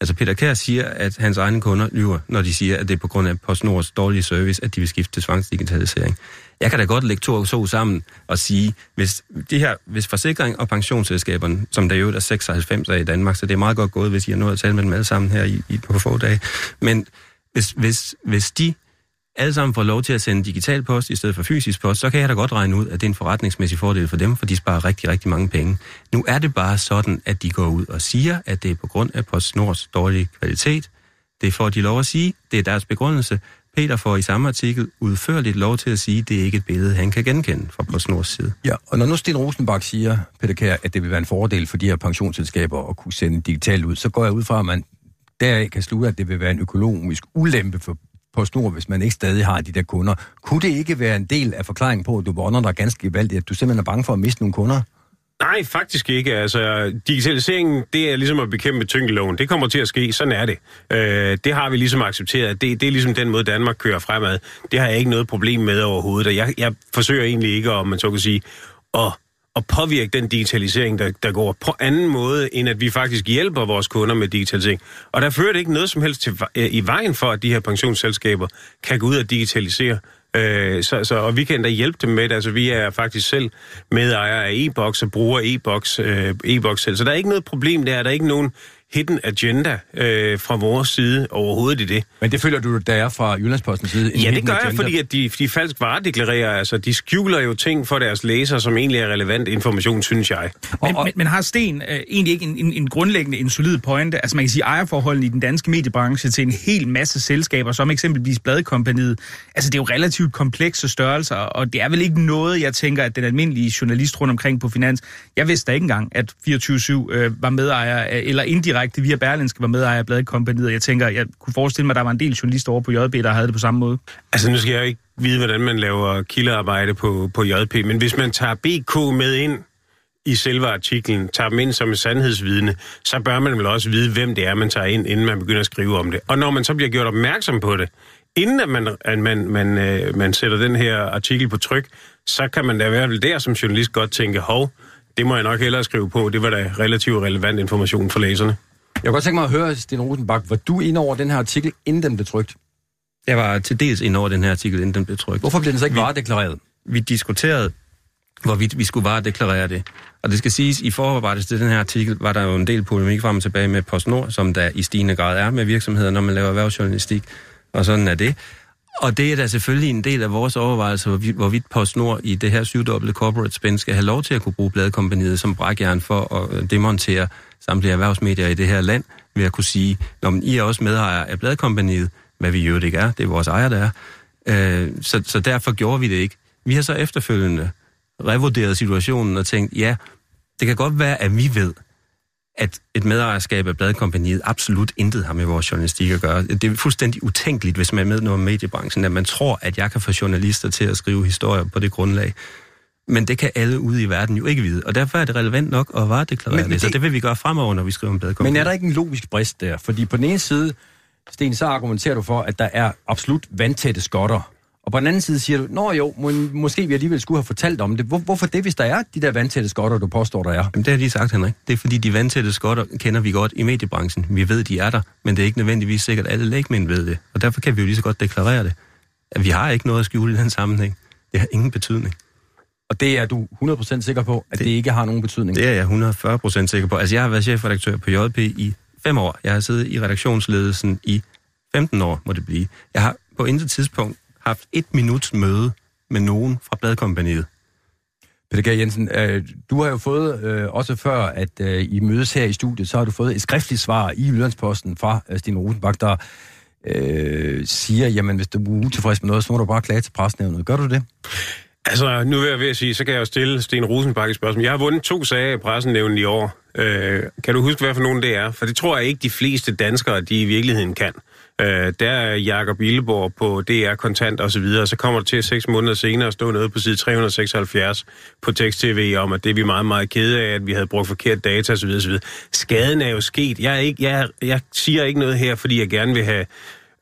Altså, Peter Kær siger, at hans egne kunder lyver, når de siger, at det er på grund af PostNords dårlige service, at de vil skifte til tvangsdigitalisering. Jeg kan da godt lægge to og to sammen og sige, hvis, de her, hvis forsikring og pensionsselskaberne, som der jo er 96 af i Danmark, så det er meget godt gået, hvis I har nået at tale med dem alle sammen her i, i, på få dage, men hvis, hvis, hvis de alle sammen får lov til at sende digital post i stedet for fysisk post, så kan jeg da godt regne ud, at det er en forretningsmæssig fordel for dem, for de sparer rigtig, rigtig mange penge. Nu er det bare sådan, at de går ud og siger, at det er på grund af PostNords dårlige kvalitet. Det får de lov at sige. Det er deres begrundelse. Peter får i samme artikel udførligt lov til at sige, at det er ikke et billede, han kan genkende fra PostNords side. Ja, og når nu Sten Rosenbach siger, Peter Kær, at det vil være en fordel for de her pensionsselskaber at kunne sende digitalt ud, så går jeg ud fra, at man deraf kan slutte, at det vil være en økonomisk ulempe for PostNord, hvis man ikke stadig har de der kunder. Kunne det ikke være en del af forklaringen på, at du vonder dig ganske gevaldigt, at du simpelthen er bange for at miste nogle kunder? Nej, faktisk ikke. Altså, digitaliseringen, det er ligesom at bekæmpe tyngdeloven. Det kommer til at ske. Sådan er det. Øh, det har vi ligesom accepteret. Det, det er ligesom den måde, Danmark kører fremad. Det har jeg ikke noget problem med overhovedet. Og jeg, jeg forsøger egentlig ikke, om man så kan sige, at, at påvirke den digitalisering, der, der går på anden måde, end at vi faktisk hjælper vores kunder med digitalisering. Og der fører det ikke noget som helst til, øh, i vejen for, at de her pensionsselskaber kan gå ud og digitalisere. Øh, så, så, og vi kan da hjælpe dem med det. Altså, vi er faktisk selv medejere af e-boks og bruger e-boks, øh, e selv. Så der er ikke noget problem der. Der er ikke nogen hidden agenda øh, fra vores side overhovedet i det. Men det føler du, der er fra Jyllandspostens side? Ja, det gør agenda. jeg, fordi at de, de falsk varedeklarerer, altså de skjuler jo ting for deres læsere, som egentlig er relevant information, synes jeg. Men, og, men, men har Sten øh, egentlig ikke en, en, en grundlæggende, en solid pointe? Altså man kan sige ejerforholdene i den danske mediebranche til en hel masse selskaber, som eksempelvis Bladkompaniet. Altså det er jo relativt komplekse størrelser, og det er vel ikke noget, jeg tænker, at den almindelige journalist rundt omkring på Finans, jeg vidste da ikke engang, at 24-7 øh, var medejer, eller indirekte direkte via Berlinske var medejer af Bladkompaniet, og jeg tænker, jeg kunne forestille mig, at der var en del journalister over på JB, der havde det på samme måde. Altså nu skal jeg ikke vide, hvordan man laver kildearbejde på, på JP, men hvis man tager BK med ind i selve artiklen, tager dem ind som et sandhedsvidne, så bør man vel også vide, hvem det er, man tager ind, inden man begynder at skrive om det. Og når man så bliver gjort opmærksom på det, inden at man, at man, man, øh, man sætter den her artikel på tryk, så kan man da i hvert fald der som journalist godt tænke, hov, det må jeg nok hellere skrive på, det var da relativt relevant information for læserne. Jeg kunne godt tænke mig at høre, Sten Rosenbach, var du ind over den her artikel, inden den blev trykt? Jeg var til dels ind over den her artikel, inden den blev trykt. Hvorfor blev den så ikke varedeklareret? Vi diskuterede, hvorvidt vi skulle varedeklarere det. Og det skal siges, i forarbejdet til den her artikel, var der jo en del polemik frem og tilbage med PostNord, som der i stigende grad er med virksomheder, når man laver erhvervsjournalistik. Og sådan er det. Og det er da selvfølgelig en del af vores overvejelser, hvorvidt PostNord i det her syvdobbelte corporate spænd skal have lov til at kunne bruge bladkompaniet som brækjern for at øh, demontere samtlige erhvervsmedier i det her land, ved at kunne sige, når I er også medejer af bladkompaniet, hvad vi jo ikke er, det er vores ejer, der er. Øh, så, så derfor gjorde vi det ikke. Vi har så efterfølgende revurderet situationen og tænkt, ja, det kan godt være, at vi ved, at et medejerskab af bladkompaniet absolut intet har med vores journalistik at gøre. Det er fuldstændig utænkeligt, hvis man er med noget mediebranchen, at man tror, at jeg kan få journalister til at skrive historier på det grundlag. Men det kan alle ude i verden jo ikke vide, og derfor er det relevant nok at varedeklarere men, det, det, så det vil vi gøre fremover, når vi skriver om bladkompaniet. Men er der ikke en logisk brist der? Fordi på den ene side, Sten, så argumenterer du for, at der er absolut vandtætte skotter og på den anden side siger du, nå jo, må, måske vi alligevel skulle have fortalt om det. Hvor, hvorfor det, hvis der er de der vandtætte skotter, du påstår, der er? Jamen, det har de sagt, Henrik. Det er fordi, de vandtætte skotter kender vi godt i mediebranchen. Vi ved, de er der, men det er ikke nødvendigvis sikkert, at alle lægmænd ved det. Og derfor kan vi jo lige så godt deklarere det. At vi har ikke noget at skjule i den sammenhæng. Det har ingen betydning. Og det er du 100% sikker på, at det, det ikke har nogen betydning? Det er jeg 140% sikker på. Altså, jeg har været chefredaktør på JP i fem år. Jeg har siddet i redaktionsledelsen i 15 år, må det blive. Jeg har på intet tidspunkt haft et minuts møde med nogen fra Bladkompaniet. Peter G. Jensen, øh, du har jo fået, øh, også før at øh, I mødes her i studiet, så har du fået et skriftligt svar i Jyllandsposten fra øh, Stine Rosenbach, der øh, siger, jamen hvis du er utilfreds med noget, så må du bare klage til presnævnet. Gør du det? Altså, nu vil jeg ved at sige, så kan jeg jo stille Sten Rosenbach et spørgsmål. Jeg har vundet to sager i pressenævnet i år. Øh, kan du huske, hvad for nogen det er? For det tror jeg ikke, de fleste danskere, de i virkeligheden kan. Øh, der er Jakob Illeborg på DR Kontant og så videre, så kommer det til seks måneder senere at stå nede på side 376 på tekst-tv om, at det er vi meget, meget kede af, at vi havde brugt forkert data osv. osv. Skaden er jo sket. Jeg, er ikke, jeg, jeg siger ikke noget her, fordi jeg gerne vil have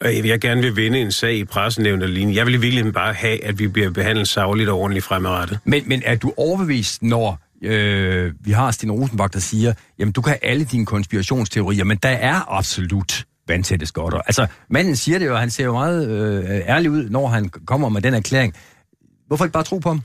øh, jeg gerne vil vinde en sag i pressenævnet eller lignende. Jeg vil i virkeligheden bare have, at vi bliver behandlet savligt og ordentligt fremadrettet. Men, men er du overbevist, når øh, vi har Stine Rosenbach, der siger, jamen du kan have alle dine konspirationsteorier, men der er absolut vandtætte skotter. Altså, manden siger det jo, han ser jo meget øh, ærlig ud, når han kommer med den erklæring. Hvorfor ikke bare tro på ham?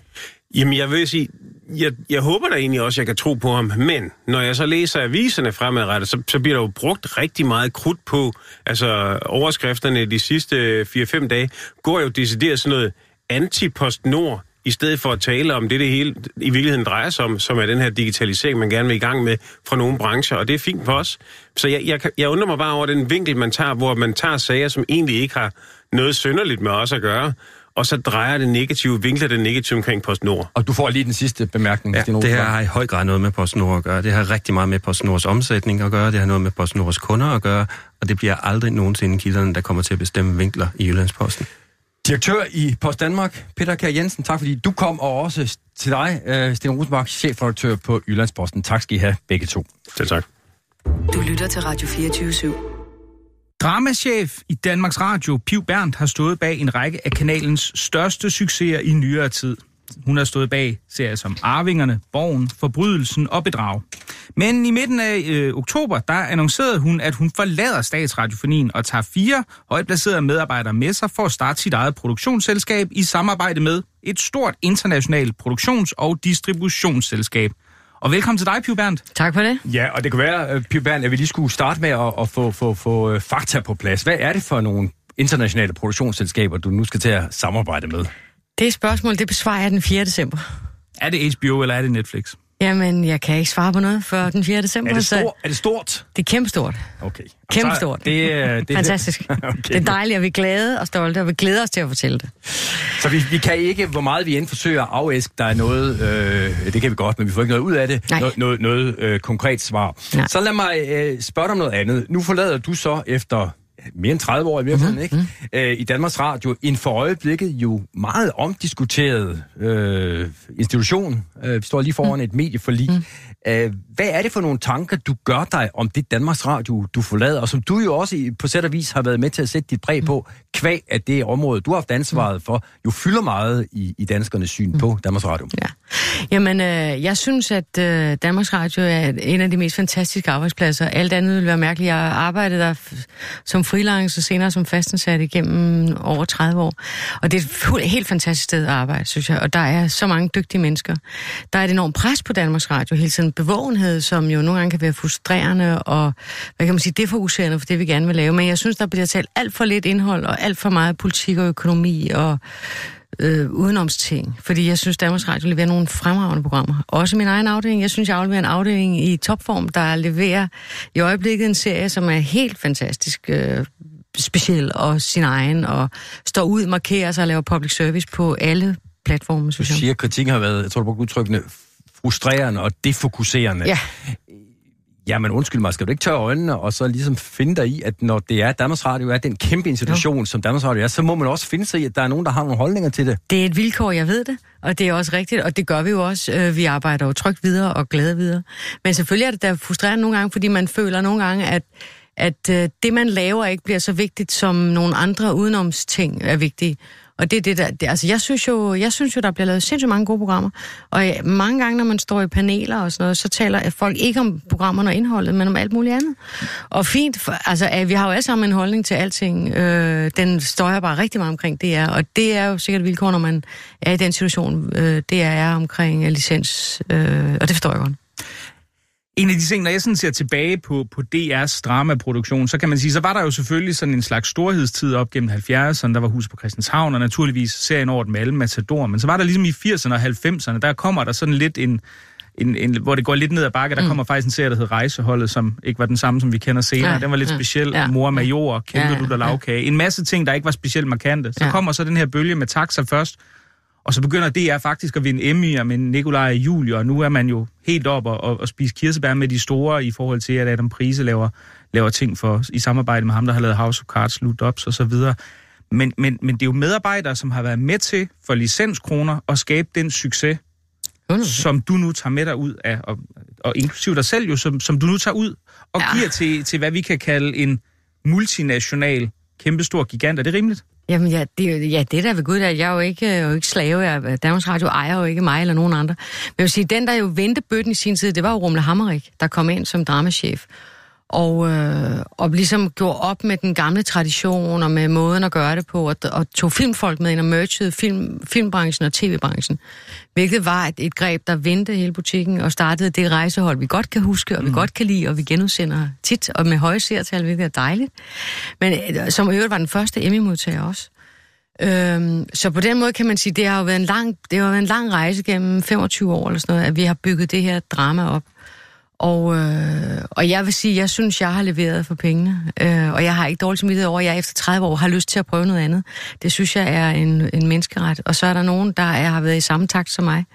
Jamen, jeg vil sige, jeg, jeg håber da egentlig også, at jeg kan tro på ham, men når jeg så læser aviserne fremadrettet, så, så bliver der jo brugt rigtig meget krudt på, altså overskrifterne de sidste 4-5 dage, går jo decideret sådan noget anti-PostNord, i stedet for at tale om det, det hele i virkeligheden drejer sig om, som er den her digitalisering, man gerne vil i gang med fra nogle brancher, og det er fint for os. Så jeg, jeg, jeg undrer mig bare over den vinkel, man tager, hvor man tager sager, som egentlig ikke har noget synderligt med os at gøre, og så drejer det negative, vinkler det negative omkring PostNord. Og du får lige den sidste bemærkning. Ja, det her har i høj grad noget med PostNord at gøre. Det har rigtig meget med PostNords omsætning at gøre. Det har noget med PostNords kunder at gøre. Og det bliver aldrig nogensinde kilderne, der kommer til at bestemme vinkler i Jyllandsposten. Direktør i Post Danmark, Peter Kjær Jensen, tak fordi du kom, og også til dig, øh, Sten Rosenbach, chefredaktør på Jyllandsposten. Tak skal I have begge to. Selv tak. Du lytter til Radio 24 /7. Dramachef i Danmarks Radio, Piv Berndt, har stået bag en række af kanalens største succeser i nyere tid. Hun har stået bag serier som Arvingerne, Borgen, Forbrydelsen og Bedrag. Men i midten af øh, oktober, der annoncerede hun, at hun forlader statsradiofonien og tager fire højt placerede medarbejdere med sig for at starte sit eget produktionsselskab i samarbejde med et stort internationalt produktions- og distributionsselskab. Og velkommen til dig, Piv Berndt. Tak for det. Ja, og det kan være, uh, Pia Bern, at vi lige skulle starte med at, at få, få, få uh, fakta på plads. Hvad er det for nogle internationale produktionsselskaber, du nu skal til at samarbejde med? Det spørgsmål, det besvarer jeg den 4. december. Er det HBO, eller er det Netflix? Jamen, jeg kan ikke svare på noget før den 4. december. Er det, så stor, er det stort? Det er kæmpestort. Okay. Kæmpestort. Det, er- det, er- Fantastisk. okay. Det er dejligt, og vi er glade og stolte, og vi glæder os til at fortælle det. Så vi, vi kan ikke, hvor meget vi end forsøger at afæske, der er noget, øh, det kan vi godt, men vi får ikke noget ud af det, Nej. noget, noget, noget øh, konkret svar. Nej. Så lad mig øh, spørge dig om noget andet. Nu forlader du så efter mere end 30 år i Mhm, mm-hmm. ikke? Øh, i Danmarks Radio, en for øjeblikket jo meget omdiskuteret øh, institution. Øh, vi står lige foran Mhm. et medieforlig. Mm. Øh, hvad er det for nogle tanker, du gør dig om det Danmarks Radio, du forlader, og som du jo også på sæt og vis har været med til at sætte dit præg på, kvæg at det område, du har haft ansvaret for, jo fylder meget i, i danskernes syn på Danmarks Radio. Ja. Jamen, øh, jeg synes, at øh, Danmarks Radio er en af de mest fantastiske arbejdspladser. Alt andet ville være mærkeligt. Jeg arbejdede der som freelance og senere som fastansat igennem over 30 år. Og det er et helt fantastisk sted at arbejde, synes jeg. Og der er så mange dygtige mennesker. Der er et enormt pres på Danmarks Radio hele tiden. Bevågenhed, som jo nogle gange kan være frustrerende og, hvad kan man sige, defokuserende for det, vi gerne vil lave. Men jeg synes, der bliver talt alt for lidt indhold og alt for meget politik og økonomi og øh, udenomsting. Fordi jeg synes, Danmarks Radio leverer nogle fremragende programmer. Også min egen afdeling. Jeg synes, jeg afleverer en afdeling i topform, der leverer i øjeblikket en serie, som er helt fantastisk øh, speciel og sin egen, og står ud, markerer sig og laver public service på alle platforme, Du synes jeg. siger, at kritikken har været, jeg tror du brugte udtrykkene, frustrerende og defokuserende. Ja. Jamen undskyld mig, skal du ikke tørre øjnene og så ligesom finde dig i, at når det er Danmarks Radio er den kæmpe institution, jo. som Danmarks Radio er, så må man også finde sig i, at der er nogen, der har nogle holdninger til det. Det er et vilkår, jeg ved det, og det er også rigtigt, og det gør vi jo også. Øh, Vi arbejder jo trygt videre og glade videre. Men selvfølgelig er det da frustrerende nogle gange, fordi man føler nogle gange, at at øh, det, man laver, ikke bliver så vigtigt, som nogle andre udenomsting er vigtige. Og det er det der, det, altså jeg synes, jo, jeg synes jo, der bliver lavet sindssygt mange gode programmer. Og øh, mange gange, når man står i paneler og sådan noget, så taler øh, folk ikke om programmerne og indholdet, men om alt muligt andet. Og fint, for, altså øh, vi har jo alle sammen en holdning til alting. Øh, den står jeg bare rigtig meget omkring det er, og det er jo sikkert vilkår, når man er i den situation, øh, det er omkring øh, licens, øh, og det forstår jeg godt. En af de ting, når jeg sådan ser tilbage på, på DR's dramaproduktion, så kan man sige, så var der jo selvfølgelig sådan en slags storhedstid op gennem 70'erne, der var hus på Christianshavn, og naturligvis serien over med alle Matador, men så var der ligesom i 80'erne og 90'erne, der kommer der sådan lidt en, en, en hvor det går lidt ned ad bakke, der Mm. kommer faktisk en serie, der hed Rejseholdet, som ikke var den samme, som vi kender senere. Nej, Den var lidt ja, speciel. ja, Mor major, kæmpe ja, du der ja. lavkage. En masse ting, der ikke var specielt markante. Så Ja. kommer så den her bølge med taxa først, og så begynder DR faktisk at vinde Emmy'er med Nikolaj og Julie, og nu er man jo helt op og, og, og spise kirsebær med de store i forhold til, at Adam Prise laver, laver ting for i samarbejde med ham, der har lavet House of Cards, Loot Ups og så videre. Men, men, men det er jo medarbejdere, som har været med til for licenskroner at skabe den succes, som du nu tager med dig ud af, og, og inklusive dig selv jo, som, som du nu tager ud og ja. giver til, til, hvad vi kan kalde en multinational, kæmpestor gigant. Er det rimeligt? Jamen ja, det, jo- ja, det er da ved Gud, at jeg er jo ikke, øh, jeg er jo ikke slave. Jeg, Danmarks Radio ejer jo ikke mig eller nogen andre. Men jeg vil sige, den, der jo vendte bøtten i sin tid, det var jo Rumle Hammerik, der kom ind som dramachef og, øh, og ligesom gjorde op med den gamle tradition og med måden at gøre det på, og, og tog filmfolk med ind og mergede film, filmbranchen og tv-branchen. Hvilket var et, et greb, der vendte hele butikken og startede det rejsehold, vi godt kan huske, og vi mm. godt kan lide, og vi genudsender tit, og med høje seertal, hvilket er dejligt. Men øh, som i øvrigt var den første Emmy-modtager også. Øhm, så på den måde kan man sige, det har jo været en lang, det har været en lang rejse gennem 25 år eller sådan noget, at vi har bygget det her drama op. Og, øh, og jeg vil sige, jeg synes, jeg har leveret for pengene. Øh, og jeg har ikke dårligt samvittighed over, at jeg efter 30 år har lyst til at prøve noget andet. Det synes jeg er en, en menneskeret. Og så er der nogen, der er, har været i samme takt som mig.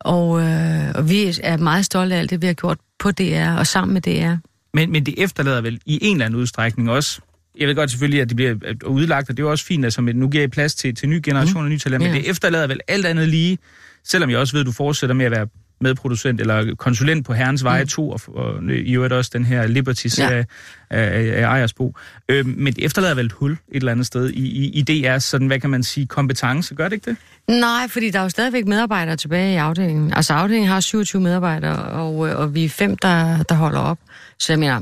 Og, øh, og vi er meget stolte af alt det, vi har gjort på DR og sammen med DR. Men, men det efterlader vel i en eller anden udstrækning også jeg ved godt selvfølgelig, at det bliver udlagt, og det er jo også fint, altså, nu giver I plads til, til ny generation mm. og nye talenter, ja. men det efterlader vel alt andet lige, selvom jeg også ved, at du fortsætter med at være medproducent eller konsulent på Herrens Veje mm. 2, og, og i øvrigt også den her Liberty-serie ja. af, af Ejersbo. Øh, men det efterlader vel et hul et eller andet sted i, i, i DR's, sådan, hvad kan man sige, kompetence. Gør det ikke det? Nej, fordi der er jo stadigvæk medarbejdere tilbage i afdelingen. Altså afdelingen har 27 medarbejdere, og, og vi er fem, der, der holder op. Så jeg mener,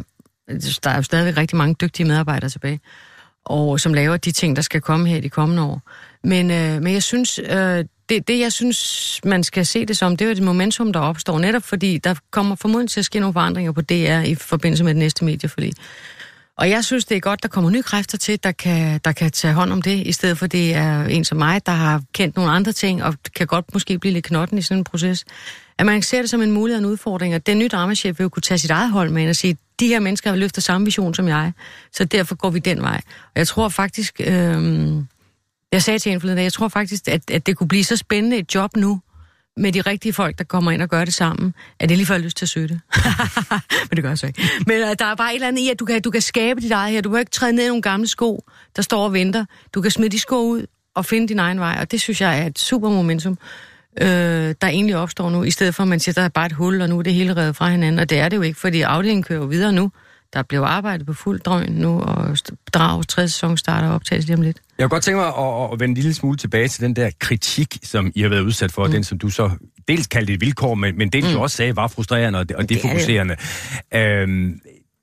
der er jo stadigvæk rigtig mange dygtige medarbejdere tilbage, og som laver de ting, der skal komme her i de kommende år. Men, øh, men jeg synes, øh, det, det jeg synes, man skal se det som, det er jo et momentum, der opstår, netop fordi der kommer formodentlig til at ske nogle forandringer på DR i forbindelse med det næste medieforlig. Og jeg synes, det er godt, der kommer nye kræfter til, der kan, der kan tage hånd om det, i stedet for det er en som mig, der har kendt nogle andre ting, og kan godt måske blive lidt knotten i sådan en proces. At man ser det som en mulighed og en udfordring, og den nye dramachef vil jo kunne tage sit eget hold med ind og sige, de her mennesker har løftet samme vision som jeg, så derfor går vi den vej. Og jeg tror faktisk, øh, jeg sagde til en forleden, jeg tror faktisk, at, at det kunne blive så spændende et job nu, med de rigtige folk, der kommer ind og gør det sammen, at det lige før lyst til at søge det. Men det gør jeg så ikke. Men uh, der er bare et eller andet i, at du kan, du kan skabe dit eget her. Du må ikke træde ned i nogle gamle sko, der står og venter. Du kan smide de sko ud og finde din egen vej, og det synes jeg er et super momentum, øh, der egentlig opstår nu, i stedet for at man siger, der er bare et hul, og nu er det hele reddet fra hinanden, og det er det jo ikke, fordi afdelingen kører videre nu. Der bliver arbejdet på fuld drøn nu, og Drags tredje sæson starter optagelsen lige om lidt. Jeg kunne godt tænke mig at, at vende en lille smule tilbage til den der kritik, som I har været udsat for, mm. den som du så dels kaldte et vilkår, men, men dels mm. du også sagde var frustrerende og, og defokuserende. Øhm,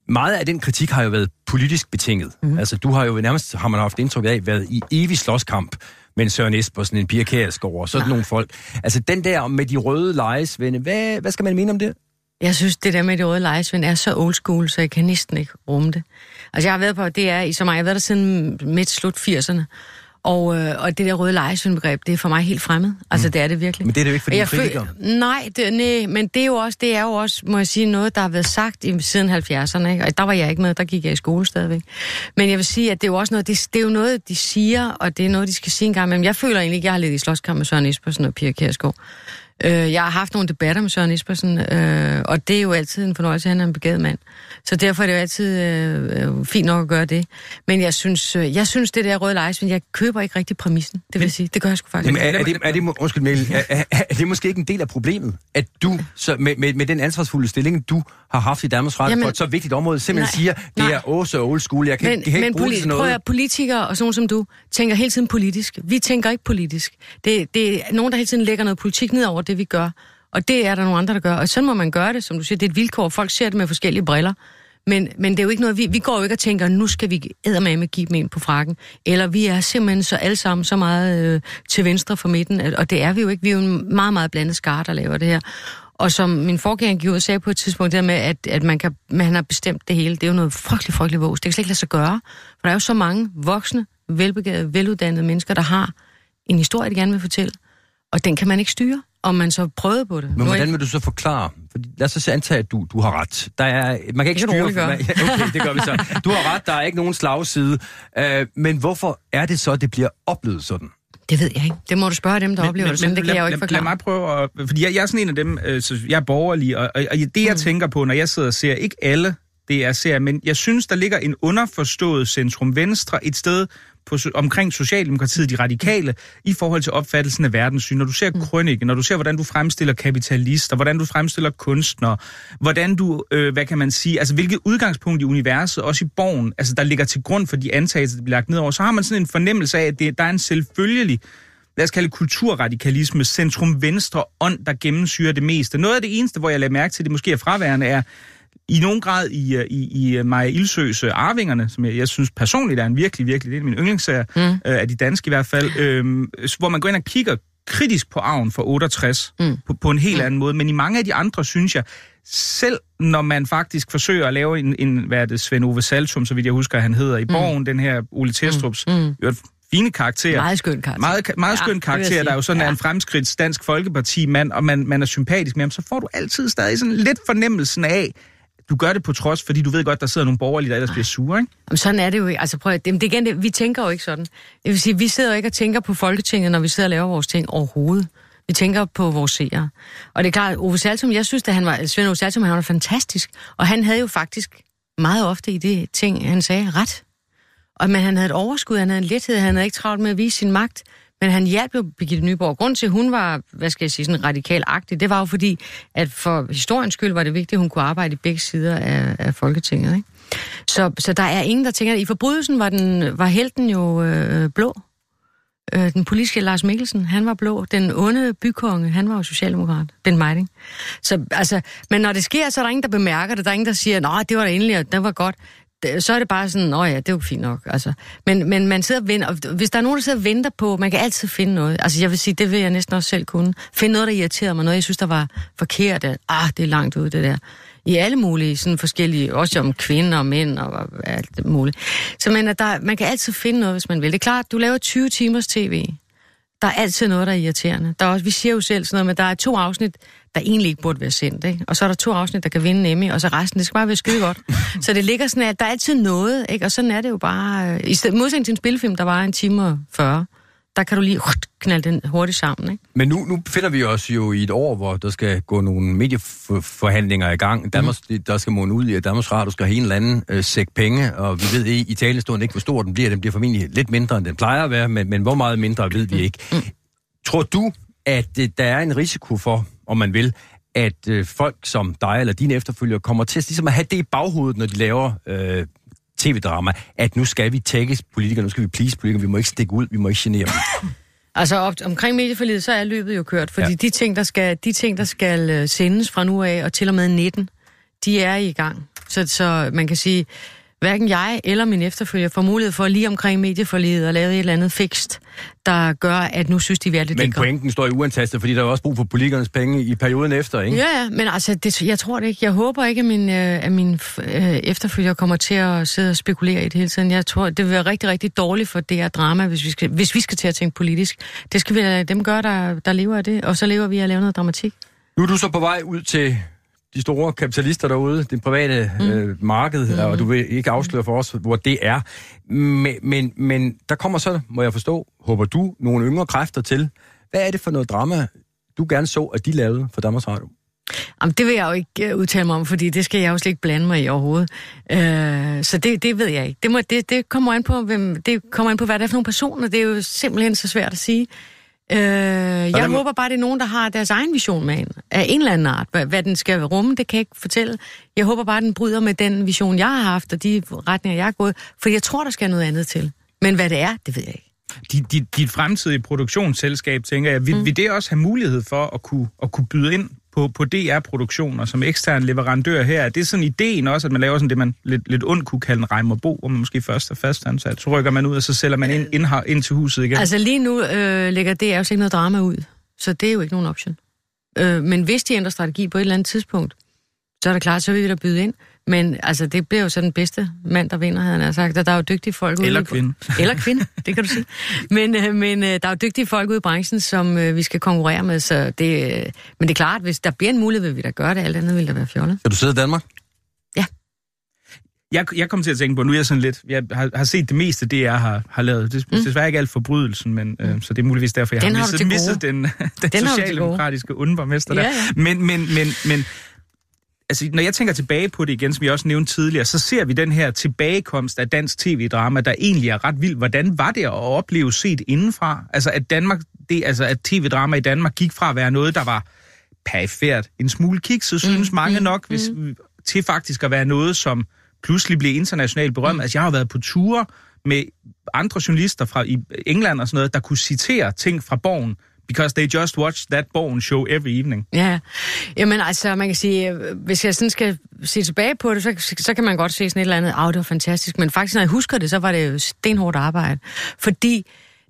meget af den kritik har jo været politisk betinget. Mm. Altså, du har jo nærmest, har man haft indtryk af, været i evig slåskamp med Søren Espersen, en Pia Kjærsgaard og sådan Nej. nogle folk. Altså, den der med de røde lejesvende, hvad, hvad skal man mene om det? Jeg synes, det der med de røde lejesvende er så old school, så jeg kan næsten ikke rumme det. Altså, jeg har været på DR i så meget, jeg har været der siden midt-slut 80'erne. Og, øh, og det der røde lejesvindbegreb, det er for mig helt fremmed. Altså, mm. det er det virkelig. Men det er det jo ikke for dine kritikere? Nej, det, nej, men det er, jo også, det er jo også, må jeg sige, noget, der har været sagt i, siden 70'erne. Ikke? Og der var jeg ikke med, der gik jeg i skole stadigvæk. Men jeg vil sige, at det er jo også noget, det, det er jo noget, de siger, og det er noget, de skal sige en gang. Men jeg føler egentlig ikke, jeg har lidt i slåskamp med Søren Espersen og Pia Kjærsgaard. Øh, jeg har haft nogle debatter med Søren Espersen, øh, og det er jo altid en fornøjelse, han er en begavet mand. Så derfor er det jo altid øh, øh, fint nok at gøre det. Men jeg synes, øh, jeg synes det der røde lejesvin, jeg køber ikke rigtig præmissen, det vil jeg sige. Det gør jeg sgu faktisk. Jamen, er, er, det, er, det, undskyld, Mel, er, er, er, det måske ikke en del af problemet, at du, så med, med, med den ansvarsfulde stilling, du har haft i Danmarks Radio Jamen, på et så vigtigt område, simpelthen nej, siger, det nej. er også old school, jeg kan, men, kan ikke men bruge det til noget. Men politikere og sådan som du tænker hele tiden politisk. Vi tænker ikke politisk. Det, det er nogen, der hele tiden lægger noget politik ned over det, vi gør. Og det er der nogle andre, der gør. Og sådan må man gøre det, som du siger. Det er et vilkår. Folk ser det med forskellige briller. Men, men det er jo ikke noget, vi, vi går jo ikke og tænker, nu skal vi med give dem ind på frakken. Eller vi er simpelthen så alle sammen så meget øh, til venstre for midten, og det er vi jo ikke. Vi er jo en meget, meget blandet skar, der laver det her. Og som min forgænger gjorde sagde på et tidspunkt, der med, at, at man, kan, man har bestemt det hele, det er jo noget frygteligt, frygteligt vås. Det kan slet ikke lade sig gøre. For der er jo så mange voksne, velbegavede, veluddannede mennesker, der har en historie, de gerne vil fortælle. Og den kan man ikke styre om man så prøvede på det. Men hvordan vil du så forklare? Fordi lad os så antage, at du, du har ret. Der er, man kan ikke det styre... Kan okay, det gør vi så. Du har ret, der er ikke nogen slagside. Uh, men hvorfor er det så, at det bliver oplevet sådan? Det ved jeg ikke. Det må du spørge dem, der men, oplever men, det sådan. Det kan lad, jeg jo ikke forklare. Lad mig prøve at... Fordi jeg, jeg er sådan en af dem, øh, så jeg er borgerlig, og, og, og det jeg mm. tænker på, når jeg sidder og ser, ikke alle det er ser, men jeg synes, der ligger en underforstået centrum-venstre et sted, på, omkring Socialdemokratiet, de radikale, i forhold til opfattelsen af verdenssyn. Når du ser mm. krøniken, når du ser, hvordan du fremstiller kapitalister, hvordan du fremstiller kunstnere, hvordan du, øh, hvad kan man sige, altså hvilket udgangspunkt i universet, også i borgen, altså der ligger til grund for de antagelser, der bliver lagt ned over, så har man sådan en fornemmelse af, at det, der er en selvfølgelig lad os kalde kulturradikalisme, centrum-venstre ånd, der gennemsyrer det meste. Noget af det eneste, hvor jeg lader mærke til, det måske er fraværende, er i nogen grad i, øh, i, i Maja Ildsøs øh, Arvingerne, som jeg, jeg synes personligt er en virkelig, virkelig, det er min yndlingsserie, mm. øh, af de danske i hvert fald, øh, hvor man går ind og kigger kritisk på arven for 68 mm. på, på en helt mm. anden måde. Men i mange af de andre, synes jeg, selv når man faktisk forsøger at lave en, en hvad er det, Svend Ove Saltum, så vidt jeg husker, han hedder i mm. Borgen, den her Ole Testrup's mm. Mm. fine karakter. Meget skøn karakter. Meget, meget ja, skøn karakter, der er jo sådan ja. er en fremskridts dansk folkeparti-mand, og man, man er sympatisk med ham, så får du altid stadig sådan lidt fornemmelsen af, du gør det på trods, fordi du ved godt, der sidder nogle borgerlige, der ellers bliver sure, ikke? Jamen, sådan er det jo ikke. Altså, prøv at, det, det, igen, det, vi tænker jo ikke sådan. Det vil sige, vi sidder jo ikke og tænker på Folketinget, når vi sidder og laver vores ting overhovedet. Vi tænker på vores seere. Og det er klart, Ove Saltum, jeg synes, at han var, Svend Ove Saltum, han var fantastisk. Og han havde jo faktisk meget ofte i det ting, han sagde, ret. Og, men han havde et overskud, han havde en lethed, han havde ikke travlt med at vise sin magt. Men han hjalp jo Birgitte Nyborg. Grund til, at hun var, hvad skal jeg sige, sådan radikal agtig, det var jo fordi, at for historiens skyld var det vigtigt, at hun kunne arbejde i begge sider af, af Folketinget. Ikke? Så, så der er ingen, der tænker, at i forbrydelsen var, den, var helten jo øh, blå. Øh, den politiske Lars Mikkelsen, han var blå. Den onde bykonge, han var jo socialdemokrat. Den Meiding. Så, altså, men når det sker, så er der ingen, der bemærker det. Der er ingen, der siger, nej, det var da endelig, og det var godt så er det bare sådan, åh ja, det er jo fint nok. Altså. Men, men man sidder og venter, og hvis der er nogen, der sidder og venter på, man kan altid finde noget. Altså jeg vil sige, det vil jeg næsten også selv kunne. Finde noget, der irriterer mig, noget jeg synes, der var forkert. At, ah, det er langt ud, det der. I alle mulige sådan forskellige, også om kvinder og mænd og alt muligt. Så man, der, man kan altid finde noget, hvis man vil. Det er klart, du laver 20 timers tv. Der er altid noget, der er irriterende. Der er også, vi siger jo selv sådan noget, men der er to afsnit, der egentlig ikke burde være sendt. Ikke? Og så er der to afsnit, der kan vinde Emmy, og så resten, det skal bare være skide godt. så det ligger sådan, at der er altid noget, ikke? og sådan er det jo bare. Øh, I stedet, modsætning til en spilfilm, der var en time og 40, der kan du lige knalde den hurtigt sammen. Ikke? Men nu, nu befinder vi os jo i et år, hvor der skal gå nogle medieforhandlinger i gang. Mhm. Danmarks, mm. Der skal måne ud i, at Danmarks Radio skal have en eller anden øh, sæk penge, og vi ved i, i talestående ikke, hvor stor den bliver. Den bliver formentlig lidt mindre, end den plejer at være, men, men hvor meget mindre ved vi ikke. Mm. Tror du, at øh, der er en risiko for, om man vil, at øh, folk som dig eller dine efterfølgere kommer til ligesom at have det i baghovedet, når de laver øh, tv-drama, at nu skal vi tækkes politikere, nu skal vi please politikere, vi må ikke stikke ud, vi må ikke genere dem. Altså op, omkring medieforlidet, så er løbet jo kørt, fordi ja. de, ting, der skal, de ting, der skal øh, sendes fra nu af og til og med 19, de er i gang. Så, så man kan sige, hverken jeg eller min efterfølger får mulighed for lige omkring medieforliget at lave et eller andet fikst, der gør, at nu synes de, vi er lidt Men lækre. pointen står i uantastet, fordi der er også brug for politikernes penge i perioden efter, ikke? Ja, ja, men altså, det, jeg tror det ikke. Jeg håber ikke, at min, øh, at min øh, efterfølger kommer til at sidde og spekulere i det hele tiden. Jeg tror, det vil være rigtig, rigtig dårligt for det her drama, hvis vi skal, hvis vi skal til at tænke politisk. Det skal vi lade dem gøre, der, der lever af det, og så lever vi af at lave noget dramatik. Nu er du så på vej ud til de store kapitalister derude, det private mm. øh, marked, mm. og du vil ikke afsløre for os, hvor det er. Men, men, men der kommer så, må jeg forstå, håber du, nogle yngre kræfter til. Hvad er det for noget drama, du gerne så, at de lavede for Danmarks Radio? Jamen, det vil jeg jo ikke øh, udtale mig om, fordi det skal jeg jo slet ikke blande mig i overhovedet. Øh, så det, det ved jeg ikke. Det, må, det, det, kommer an på, hvem, det kommer an på, hvad det er for nogle personer. Det er jo simpelthen så svært at sige. Øh, jeg håber bare, det er nogen, der har deres egen vision med en, af en eller anden art. Hvad, hvad den skal rumme, det kan jeg ikke fortælle. Jeg håber bare, den bryder med den vision, jeg har haft, og de retninger, jeg har gået. For jeg tror, der skal noget andet til. Men hvad det er, det ved jeg ikke. Dit, dit, dit fremtidige produktionsselskab, tænker jeg, vil, mm. vil det også have mulighed for at kunne, at kunne byde ind på, på DR-produktioner som ekstern leverandør her. Det er sådan ideen også, at man laver sådan det, man lidt, lidt ondt kunne kalde en Reimerbo, hvor man måske først er fastansat. Så rykker man ud, og så sælger man ind, ind, ind til huset igen. Altså lige nu øh, lægger DR jo ikke noget drama ud, så det er jo ikke nogen option. Øh, men hvis de ændrer strategi på et eller andet tidspunkt, så er det klart, så vil vi da byde ind. Men altså, det bliver jo så den bedste mand, der vinder, havde han sagt. Og der er jo dygtige folk ude Eller kvinde. Eller kvinde, det kan du sige. Men, øh, men øh, der er jo dygtige folk ude i branchen, som øh, vi skal konkurrere med. Så det, øh, men det er klart, hvis der bliver en mulighed, vil vi da gøre det. Alt andet vil da være fjollet. Skal du sidde i Danmark? Ja. Jeg, jeg kommer til at tænke på, nu er jeg sådan lidt, jeg har, har set det meste, det jeg har, har lavet. Det, mm. desværre ikke alt forbrydelsen, men øh, så det er muligvis derfor, jeg den har, misset, misset den, den, den socialdemokratiske underborgmester der. Ja, ja. Men, men, men, men altså, når jeg tænker tilbage på det igen, som jeg også nævnte tidligere, så ser vi den her tilbagekomst af dansk tv-drama, der egentlig er ret vild. Hvordan var det at opleve set indenfra? Altså, at Danmark, det, altså, at tv-drama i Danmark gik fra at være noget, der var perifært, en smule så synes mm, mange mm, nok, hvis, mm. til faktisk at være noget, som pludselig blev internationalt berømt. Mm. Altså, jeg har været på ture med andre journalister fra i England og sådan noget, der kunne citere ting fra Borgen because they just watch that Born show every evening. Ja, jamen altså, man kan sige, hvis jeg sådan skal se tilbage på det, så, så kan man godt se sådan et eller andet, af, det var fantastisk, men faktisk, når jeg husker det, så var det jo stenhårdt arbejde. Fordi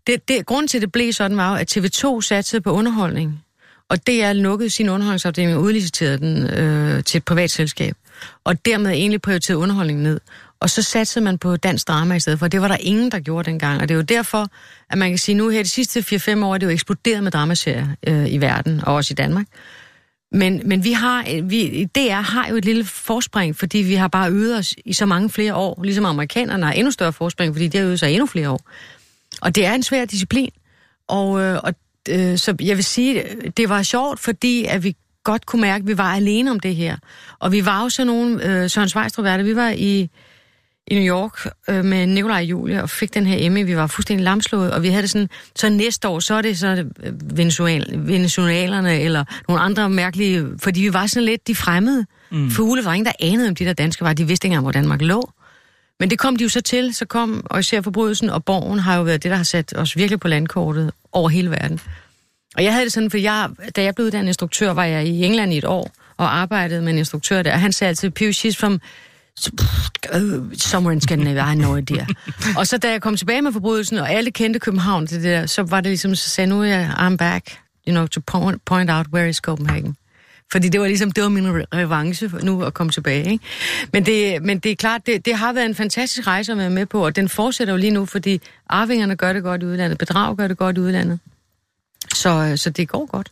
det, det, grunden til, at det blev sådan, var jo, at TV2 satsede på underholdning, og DR lukkede sin underholdningsafdeling og udliciterede den øh, til et privat selskab, og dermed egentlig prioriterede underholdningen ned. Og så satte man på dansk drama i stedet for. Det var der ingen, der gjorde dengang. Og det er jo derfor, at man kan sige, nu her de sidste 4-5 år, er det jo eksploderet med dramaserier øh, i verden, og også i Danmark. Men, men vi har, øh, vi, DR har jo et lille forspring, fordi vi har bare øvet os i så mange flere år, ligesom amerikanerne har endnu større forspring, fordi de har øvet sig endnu flere år. Og det er en svær disciplin. Og, øh, og øh, så jeg vil sige, det var sjovt, fordi at vi godt kunne mærke, at vi var alene om det her. Og vi var jo sådan nogle, øh, Søren Svejstrup vi var i i New York øh, med Nikolaj og Julie og fik den her Emmy. Vi var fuldstændig lamslået, og vi havde det sådan, så næste år, så er det så øh, Venezuel, venezuelerne eller nogle andre mærkelige, fordi vi var sådan lidt de fremmede mm. fugle. var ingen, der anede, om de der danske var. De vidste ikke engang, hvor Danmark lå. Men det kom de jo så til, så kom, og især forbrydelsen og borgen har jo været det, der har sat os virkelig på landkortet over hele verden. Og jeg havde det sådan, for jeg, da jeg blev uddannet instruktør, var jeg i England i et år og arbejdede med en instruktør der, og han sagde altid, Pew, she's from somewhere in Scandinavia, I no idea. og så da jeg kom tilbage med forbrydelsen, og alle kendte København, det der, så var det ligesom, så sagde nu jeg, I'm back, you know, to point, point out where is Copenhagen. Fordi det var ligesom, det var min revanche nu at komme tilbage. Ikke? Men, det, men det er klart, det, det har været en fantastisk rejse at være med på, og den fortsætter jo lige nu, fordi arvingerne gør det godt i udlandet, bedrag gør det godt i udlandet. Så, så det går godt.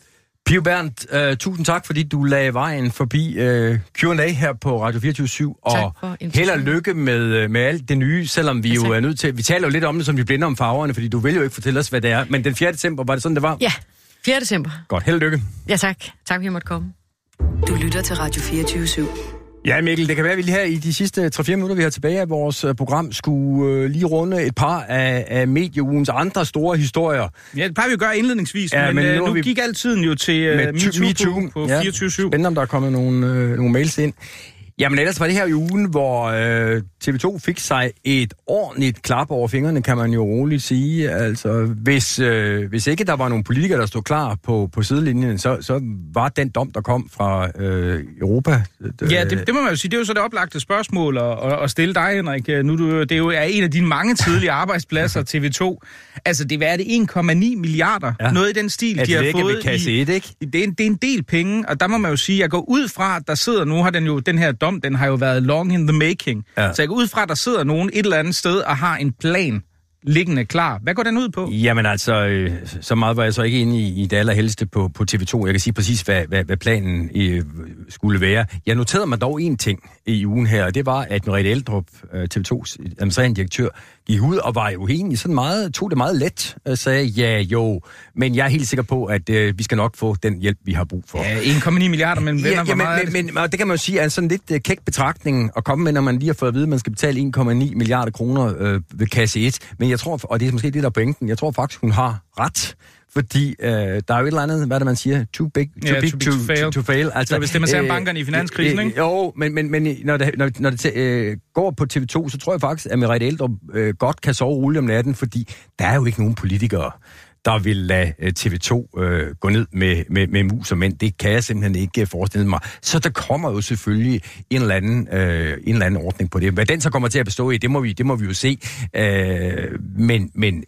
Pio Berndt, uh, tusind tak, fordi du lagde vejen forbi uh, Q&A her på Radio 24 og held og lykke med, uh, med alt det nye, selvom vi ja, jo er nødt til... Vi taler jo lidt om det, som vi blinder om farverne, fordi du vil jo ikke fortælle os, hvad det er. Men den 4. december, var det sådan, det var? Ja, 4. december. Godt, held og lykke. Ja, tak. Tak, fordi jeg måtte komme. Du lytter til Radio 24 Ja, Mikkel, det kan være, at vi lige her i de sidste 3-4 minutter, vi har tilbage af vores øh, program, skulle øh, lige runde et par af, af medieugens andre store historier. Ja, det plejer vi at gøre indledningsvis, ja, men, men øh, nu, nu vi... gik altid jo til øh, MeToo, MeToo på, på ja, 24 Spændende, om der er kommet nogle, øh, nogle mails ind. Jamen ellers var det her i ugen, hvor øh, TV2 fik sig et ordentligt klap over fingrene, kan man jo roligt sige. Altså, hvis, øh, hvis ikke der var nogle politikere, der stod klar på, på sidelinjen, så, så var den dom, der kom fra øh, Europa... Øh, ja, det, det må man jo sige. Det er jo så det oplagte spørgsmål at, at stille dig, Henrik. Nu, du, det er jo er en af dine mange tidlige arbejdspladser, TV2. Altså, det er det 1,9 milliarder. Ja. Noget i den stil, at de har fået. Kasse 1, ikke? I, det, er det er en del penge, og der må man jo sige, jeg går ud fra, at der sidder, nu har den jo den her dom, den har jo været long in the making. Ja. Så jeg går ud fra, at der sidder nogen et eller andet sted og har en plan liggende klar. Hvad går den ud på? Jamen altså, øh, så meget var jeg så ikke inde i, i det allerhelste på, på TV2. Jeg kan sige præcis, hvad, hvad, hvad planen øh, skulle være. Jeg noterede mig dog en ting i ugen her, og det var, at Merete Eldrup, øh, TV2's administrerende direktør, gik ud og var jo egentlig sådan meget, tog det meget let og sagde, ja jo, men jeg er helt sikker på, at øh, vi skal nok få den hjælp, vi har brug for. Ja, 1,9 milliarder, men venner, ja, ja, men, meget... men, men, det kan man jo sige er en sådan lidt uh, kæk betragtning at komme med, når man lige har fået at vide, at man skal betale 1,9 milliarder kroner øh, ved kasse 1. Men jeg tror, og det er måske det, der er pointen, jeg tror faktisk, hun har ret fordi øh, der er jo et eller andet, hvad det man siger, too big, too yeah, big too big to, to, fail. To, fail. Altså, så hvis det man ser øh, bankerne i finanskrisen, øh, ikke? Jo, men, men, men når det, når, når det øh, går på TV2, så tror jeg faktisk, at Merete Eldrup øh, godt kan sove roligt om natten, fordi der er jo ikke nogen politikere, der vil lade øh, TV2 øh, gå ned med, med, med mus og mænd. Det kan jeg simpelthen ikke forestille mig. Så der kommer jo selvfølgelig en eller anden, øh, en eller anden ordning på det. Hvad den så kommer til at bestå i, det må vi, det må vi jo se. Øh, men, men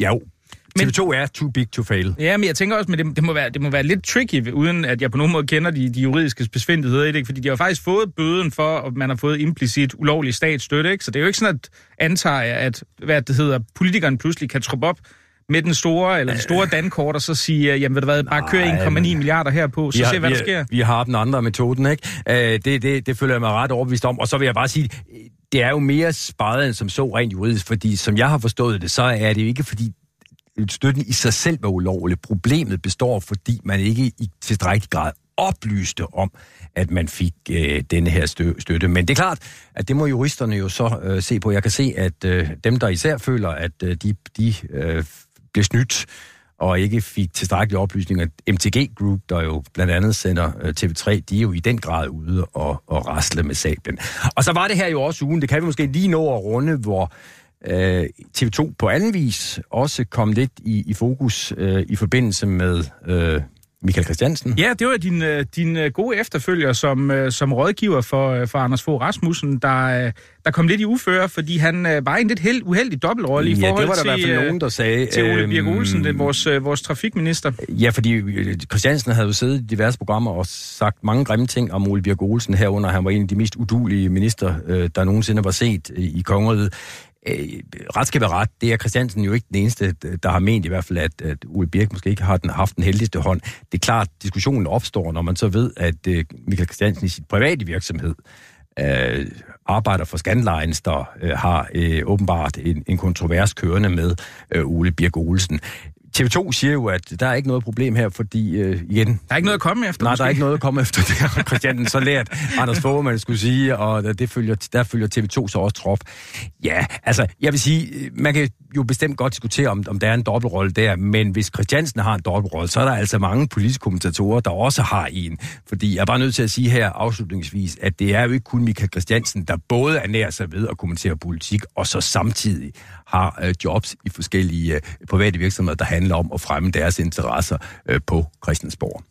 jo, men, TV2 er too big to fail. Ja, men jeg tænker også, at det, det, må være, det må være lidt tricky, uden at jeg på nogen måde kender de, de juridiske besvindeligheder i det, fordi de har faktisk fået bøden for, at man har fået implicit ulovlig statsstøtte, ikke? Så det er jo ikke sådan, at antager, at hvad det hedder, politikeren pludselig kan truppe op med den store, eller den store dankort, og så sige, jamen ved du hvad, bare kør 1,9 milliarder herpå, så har, se hvad der sker. Vi har den andre metoden, ikke? Uh, det, det, det føler jeg mig ret overbevist om, og så vil jeg bare sige, det er jo mere sparet end som så rent juridisk, fordi som jeg har forstået det, så er det jo ikke fordi støtten i sig selv var ulovlig. Problemet består, fordi man ikke i tilstrækkelig grad oplyste om, at man fik øh, denne her stø- støtte. Men det er klart, at det må juristerne jo så øh, se på. Jeg kan se, at øh, dem, der især føler, at øh, de, de øh, blev snydt og ikke fik tilstrækkelige oplysninger. MTG Group, der jo blandt andet sender øh, TV3, de er jo i den grad ude og, og rasle med sablen. Og så var det her jo også ugen, det kan vi måske lige nå at runde, hvor Øh, TV2 på anden vis også kom lidt i, i fokus øh, i forbindelse med øh, Michael Christiansen. Ja, det var din, øh, din øh, gode efterfølger som, øh, som rådgiver for, for Anders Fogh Rasmussen, der, der kom lidt i uføre, fordi han var i en lidt held, uheldig dobbeltrolle i Ja, forhold det var der til, i hvert fald nogen, der sagde. til Ole Birk Øhm, Olsen, den, vores, vores trafikminister. Ja, fordi Christiansen havde jo siddet i diverse programmer og sagt mange grimme ting om Ole Birk Olsen herunder. Han var en af de mest udulige minister, der nogensinde var set i kongeriget. Øh, ret skal være ret, det er Christiansen jo ikke den eneste, der har ment i hvert fald, at, at Ole Birk måske ikke har den, haft den heldigste hånd. Det er klart, diskussionen opstår, når man så ved, at øh, Michael Christiansen i sit private virksomhed øh, arbejder for Scandlines, der øh, har øh, åbenbart en, en kontrovers kørende med øh, Ole Birk Olsen. TV2 siger jo, at der er ikke noget problem her, fordi øh, igen... Der er ikke noget at komme efter, Nej, måske. der er ikke noget at komme efter. Det har Christian så lært Anders Fogh, skulle sige, og det følger, der følger TV2 så også trop. Ja, altså, jeg vil sige, man kan jo bestemt godt diskutere, om, om der er en dobbeltrolle der, men hvis Christiansen har en dobbeltrolle, så er der altså mange politiske kommentatorer, der også har en. Fordi jeg er bare nødt til at sige her afslutningsvis, at det er jo ikke kun Michael Christiansen, der både er nær sig ved at kommentere politik, og så samtidig har øh, jobs i forskellige øh, private virksomheder, der handler om at fremme deres interesser øh, på Christiansborg.